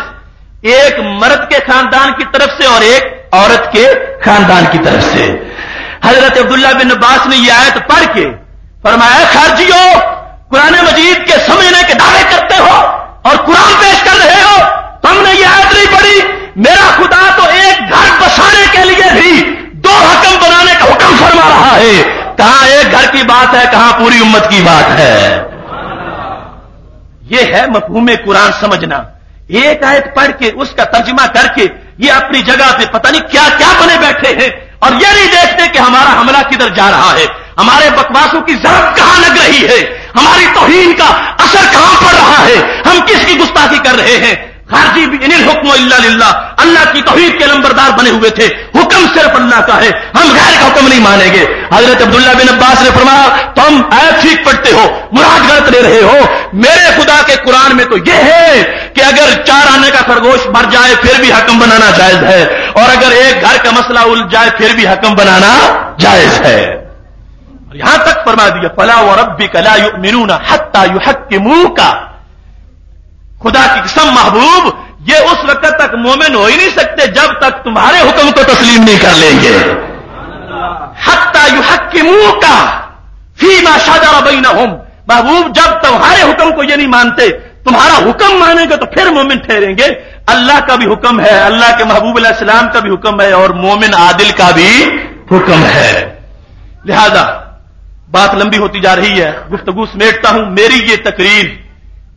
एक मर्द के खानदान की तरफ़ से और एक औरत के खानदान की तरफ़ से। हज़रत अब्दुल्ला बिन अब्बास ने यह आयत पढ़ के फरमाया खारजियो कुरान मजीद के समझने के दावे करते हो और कुरान पेश कर रहे हो, तुमने यह आयत नहीं पढ़ी। मेरा खुदा तो एक घर बसाने के लिए भी दो हकम बनाने का हुक्म फरमा रहा है। कहाँ एक घर की बात है, कहाँ पूरी उम्मत की बात है। यह है मफहूम कुरान समझना। एक आयत पढ़ के, उसका तर्जमा करके, ये अपनी जगह पे पता नहीं क्या क्या बने बैठे हैं, और ये नहीं देखते कि हमारा हमला किधर जा रहा है। हमारे बकवासों की ज़रूरत कहाँ लग रही है? हमारी तोहीन का असर कहाँ पड़ रहा है? हम किसकी गुस्ताखी कर रहे हैं? खारजी भी इन हुक्म अल्लाह की तोहीद के नंबरदार बने हुए थे। हुक्म सिर्फ़ अल्लाह का है। हम गैर का हुक्म नहीं मानेंगे। हज़रत अब्दुल्ला बिन अब्बास ने फरमाया, तुम ऐप ठीक पढ़ते हो, मुराद गलत ले रहे हो। मेरे खुदा के कुरान में तो यह है कि अगर चार आने का खरगोश मर जाए, फिर भी हकम बनाना जायज़ है। और अगर एक घर का मसला उल जाए, फिर भी हकम बनाना जायज़ है। यहाँ तक फरमा दिया, फला व रबी कला यू मिनूना हत्ता यू हक के मुँह का खुदा की कसम, महबूब, ये उस वक्त तक मोमिन हो ही नहीं सकते जब तक तुम्हारे हुक्म को तस्लीम नहीं कर लेंगे। हत्ता यू हक मुँह का फीमा शाजा बई न महबूब, जब तुम्हारे हुक्म को ये नहीं मानते, तुम्हारा हुक्म मानेंगे तो फिर मोमिन ठहरेंगे। अल्लाह का भी हुक्म है, अल्लाह के महबूब सलाम का भी हुक्म है और मोमिन आदिल का भी हुक्म है। लिहाजा, बात लंबी होती जा रही है, गुफ्तगु समेटता हूँ, मेरी ये तकरीर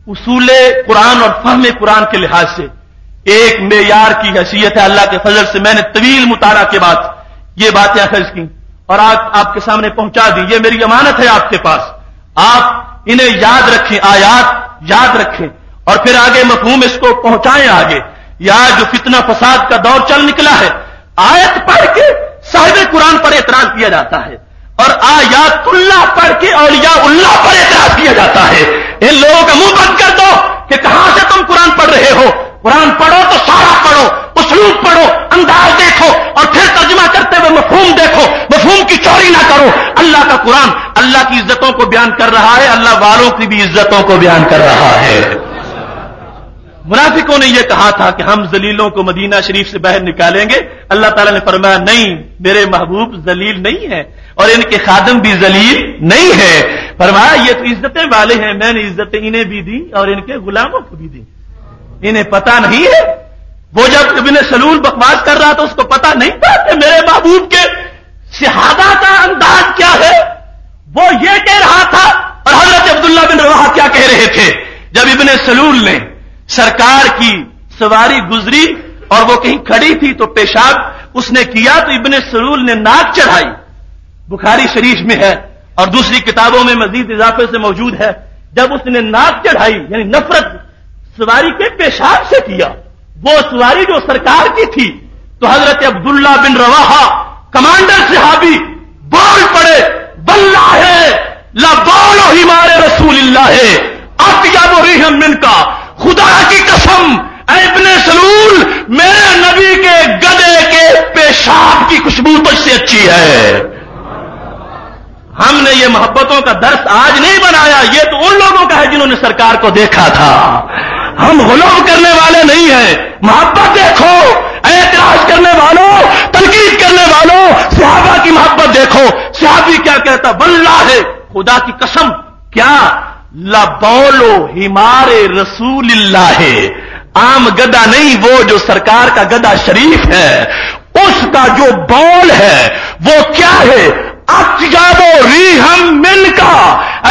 उसूल कुरान और फहम कुरान के लिहाज से। एक मेयार की हैसियत है अल्लाह के फजल से। मैंने तवील मुतारा के बाद ये बातें अखज की और आज आपके सामने पहुँचा दी। ये मेरी अमानत है आपके पास। आप इन्हें याद रखें, आयात याद रखें और फिर आगे मफहूम इसको पहुंचाएँ आगे। या जो फितना फसाद का दौर चल निकला है, आयत पढ़ के साहिब कुरान पर एतराज़ किया जाता है। और आयातुल्लाह पढ़ के और या उल्लाह पर एतराज़ किया जाता है। इन लोगों का मुँह बंद कर दो कि कहाँ से तुम कुरान पढ़ रहे हो। कुरान पढ़ो तो सारा पढ़ो उसलूब पढ़ो, अंदाज देखो और फिर तर्जमा करते हुए मफहूम देखो। मफहूम की चोरी ना करो। अल्लाह का कुरान अल्लाह की इज्जतों को बयान कर रहा है, अल्लाह वालों की भी इज्जतों को बयान कर रहा है। मुनाफिकों ने यह कहा था कि हम जलीलों को मदीना शरीफ से बाहर निकालेंगे। अल्लाह ताला ने फरमाया, नहीं, मेरे महबूब जलील नहीं है। और इनके खादम भी जलील नहीं है। फरमाया, ये तो इज्जतें वाले हैं, मैंने इज्जतें इन्हें भी दी और इनके गुलामों को भी दी। इन्हें पता नहीं है। वो जब इबन सलूल बकवास कर रहा था, उसको पता नहीं था कि मेरे महबूब के शहादा का अंदाज क्या है। वो ये कह रहा था और हज़रत अब्दुल्ला बिन रवा क्या कह रहे थे? जब इबन सलूल ने सरकार की सवारी गुजरी और वो कहीं खड़ी थी तो पेशाब उसने किया तो इबन सलूल ने नाक चढ़ाई। बुखारी शरीफ में है और दूसरी किताबों में मजीद इजाफे से मौजूद है। जब उसने नाक चढ़ाई, यानी नफरत सवारी के पेशाब से किया, वो सवारी जो सरकार की थी तो हज़रत अब्दुल्ला बिन रवाहा, कमांडर सिहाबी, बोल पड़े बल्ला है ला बोलो ही मारे रसूल है अब क्या बोरी हम मिनका, खुदा की कसम इब्ने सलूल, मेरे नबी के गदे के पेशाब की खुशबू तुझसे अच्छी है। हमने ये मोहब्बतों का दर्श आज नहीं बनाया, ये तो उन लोगों का है जिन्होंने सरकार को देखा था। हम गुलाम करने वाले नहीं हैं, मोहब्बत देखो, ऐतराज करने वालों, तनकीद करने वालों, सिहाबा की मोहब्बत देखो। सिहाबी क्या कहता बल्ला है, खुदा की कसम, क्या? लबौलो हिमारे रसूल है आम गदा नहीं वो जो सरकार का गदा शरीफ है, उसका जो बौल है, वो क्या है? अतजाबो री हम मिल का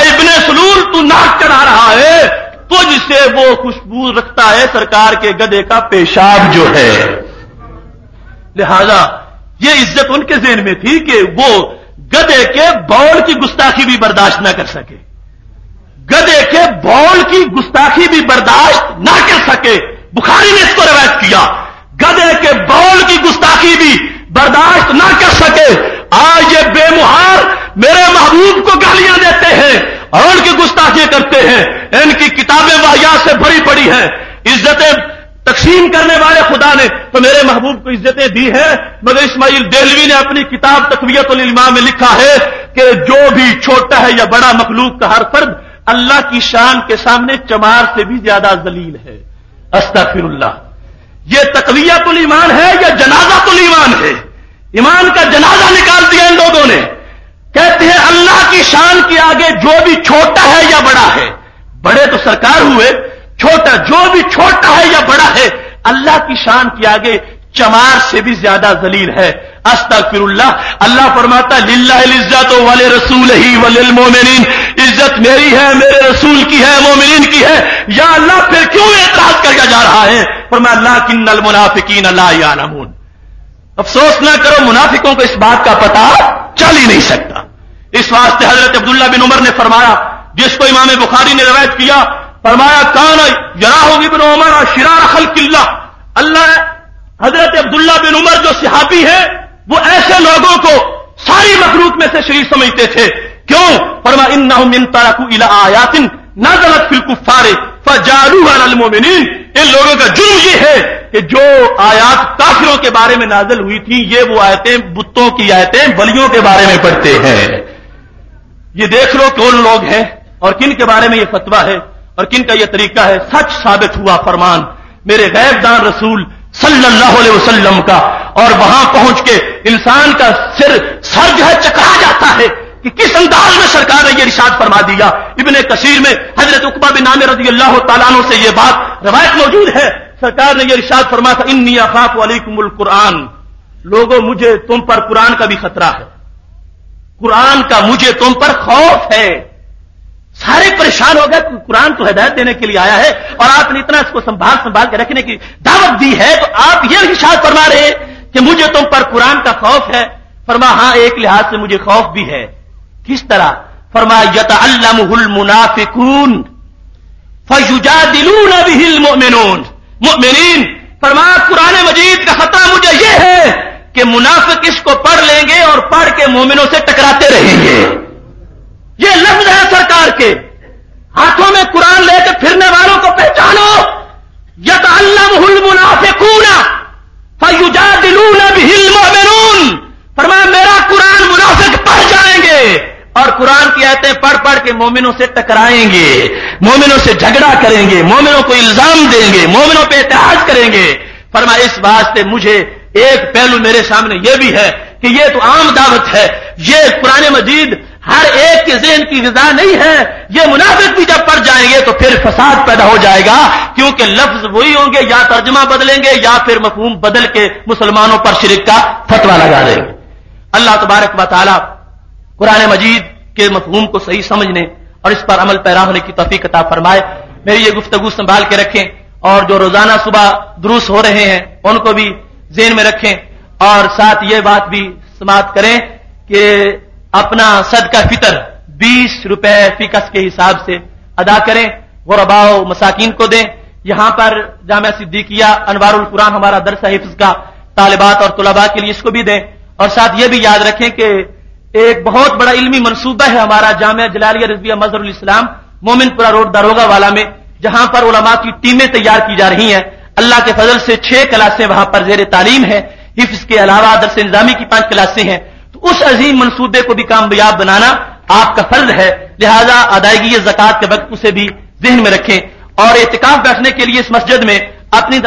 इबन सलूल, तू नाक चढ़ा रहा है, तुझसे वो खुशबू रखता है सरकार के गदे का पेशाब जो है। लिहाजा, ये इज़्ज़त उनके जेन में थी कि वो गदे के बौल की गुस्ताखी भी बर्दाश्त न कर सके। गधे के बौल की गुस्ताखी भी बर्दाश्त ना कर सके। बुखारी ने इसको रवायत किया। गधे के बौल की गुस्ताखी भी बर्दाश्त ना कर सके। आज ये बेमुहार मेरे महबूब को गालियाँ देते हैं और उनकी गुस्ताखियाँ करते हैं, इनकी किताबें वाहिया से भरी पड़ी हैं। इज्जतें तकसीम करने वाले खुदा ने तो मेरे महबूब को इज्जतें दी हैं, मगर इस्माइल देलवी ने अपनी किताब तकवीत में लिखा है कि जो भी छोटा है या बड़ा मखलूक का हर फर्द अल्लाह की शान के सामने चमार से भी ज़्यादा जलील है। अस्तफिरुल्लाह ये तकवियातुल ईमान है या जनाजातुल ईमान है? ईमान का जनाजा निकाल दिया इन लोगों ने। कहते हैं, अल्लाह की शान के आगे जो भी छोटा है या बड़ा है, बड़े तो सरकार हुए, छोटा जो भी छोटा है या बड़ा है, अल्लाह की शान के आगे चमार से भी ज़्यादा जलील है। अस्तफिरुल्लाह अल्लाह फरमाता लिल्ला इज़्ज़त वाले रसूल ही वलिल मोमिन इज़्ज़त मेरी है, मेरे रसूल की है मोमिन की है। या अल्लाह, फिर क्यों एतराज़ करके जा रहा है? फरमा अल्लाह किन्नल मुनाफिकीन अल्लाह यालमून। अफसोस ना करो, मुनाफिकों को इस बात का पता चल ही नहीं सकता। इस वास्ते हज़रत अब्दुल्ला बिन उमर ने फरमाया, जिसको इमाम बुखारी ने रवायत किया, फरमाया, कान यरा होगी बिन उमर शिरा रखल किल्ला अल्लाह हज़रत अब्दुल्ला बिन उमर जो सिहाबी है, वो ऐसे लोगों को सारी मखलूक में से शरीर समझते थे। क्यों? फरमा इन इन तारकू इला आयातिन ना गलत फिल कुफारे फजारू मोमिन इन लोगों का जुर्म ये है कि जो आयात काफिरों के बारे में नाजल हुई थी, ये वो आयतें बुत्तों की आयतें बलियों के बारे में पढ़ते हैं। ये देख लो कौन लोग हैं और किन के बारे में ये फतवा है और किन का यह तरीका है। सच साबित हुआ फरमान मेरे गैबदान रसूल सल्लल्लाहु अलैहि वसल्लम का। और वहाँ पहुँच के इंसान का सिर सर जो है, चकरा जाता है कि किस अंदाज में सरकार ने यह रिशाद फरमा दिया। इबन कसीर में हज़रत उकबा बिन नाम रज़ी अल्लाह तला से यह बात रवायत मौजूद है। सरकार ने यह रिशाद फरमा था, इन्नी अखाफ वालीकुमुल कुरान लोगों, मुझे तुम पर कुरान का भी खतरा है। कुरान का मुझे तुम पर खौफ है। सारे परेशान हो गए कुरान तो हिदायत देने के लिए आया है और आपने इतना इसको संभाल संभाल के रखने की दावत दी है तो आप यह हिसाब फरमा रहे कि मुझे तुम पर कुरान का खौफ है। फरमा, हाँ, एक लिहाज से मुझे खौफ भी है। किस तरह? फरमा यत अल्लामुल मुनाफिकून फयुजा दिलून बिहिल मोमिनून मोमिनीन फरमा, कुरान मजीद का खतरा मुझे यह है कि मुनाफिक इसको पढ़ लेंगे और पढ़ के मोमिनों से टकराते रहेंगे। ये लफ्ज है सरकार के। हाथों में कुरान लेकर फिरने वालों को पहचानो। यत अल्लामुल मुनाफिकूना फयुजा दिलून बिहिल मोमिनून फरमा, मेरा कुरान मुनाफिक पढ़ जाएँगे। और कुरान की आयतें पढ़ पढ़ के मोमिनों से टकराएँगे, मोमिनों से झगड़ा करेंगे, मोमिनों को इल्ज़ाम देंगे, मोमिनों पे एतराज़ करेंगे। फरमा, इस वास्ते मुझे एक पहलू मेरे सामने यह भी है कि यह तो आम दावत है। यह पुराने मजीद हर एक के जहन की गजा नहीं है। ये मुनाफिक भी जब पड़ जाएँगे तो फिर फसाद पैदा हो जाएगा, क्योंकि लफ्ज वही होंगे, या तर्जमा बदलेंगे, या फिर मफहूम बदल के मुसलमानों पर शिरक का फतवा लगा देंगे। अल्लाह तबारक वाली कुरान मजीद के मफहूम को सही समझने और इस पर अमल पैरा होने की तफी कता फरमाए। मेरी ये गुफ्तगु संभाल के रखें और जो रोज़ाना सुबह दुरुस्त हो रहे हैं, उनको भी जेन में रखें और साथ ये बात भी समाप्त करें कि अपना सदका फितर बीस रुपए फिकस के हिसाब से अदा करें, गुरबाओ मसाकिन को दें। यहाँ पर जामिया सिद्दीकिया अनवारुल कुरान हमारा दरसा हिफ्ज का तालिबात और तलबा के लिए इसको भी दें। और साथ ये भी याद रखें कि एक बहुत बड़ा इल्मी मनसूबा है हमारा जामिया जलालिया रजबिया मजहर इस्लाम, मोमिनपुरा रोड दारोगा वाला में, जहाँ पर उलमा की टीमें तैयार की जा रही हैं। अल्लाह के फजल से छह क्लासें वहाँ पर जेर तालीम है। हिफ्स के अलावा दरस इंजामी की पाँच क्लासें हैं। तो उस अजीम मनसूबे को भी कामयाब बनाना आपका फ़र्ज़ है। लिहाजा अदायगी जक़ात के वक्त उसे भी जहन में रखें। और एहतिकाफ बैठने के लिए इस मस्जिद में अपनी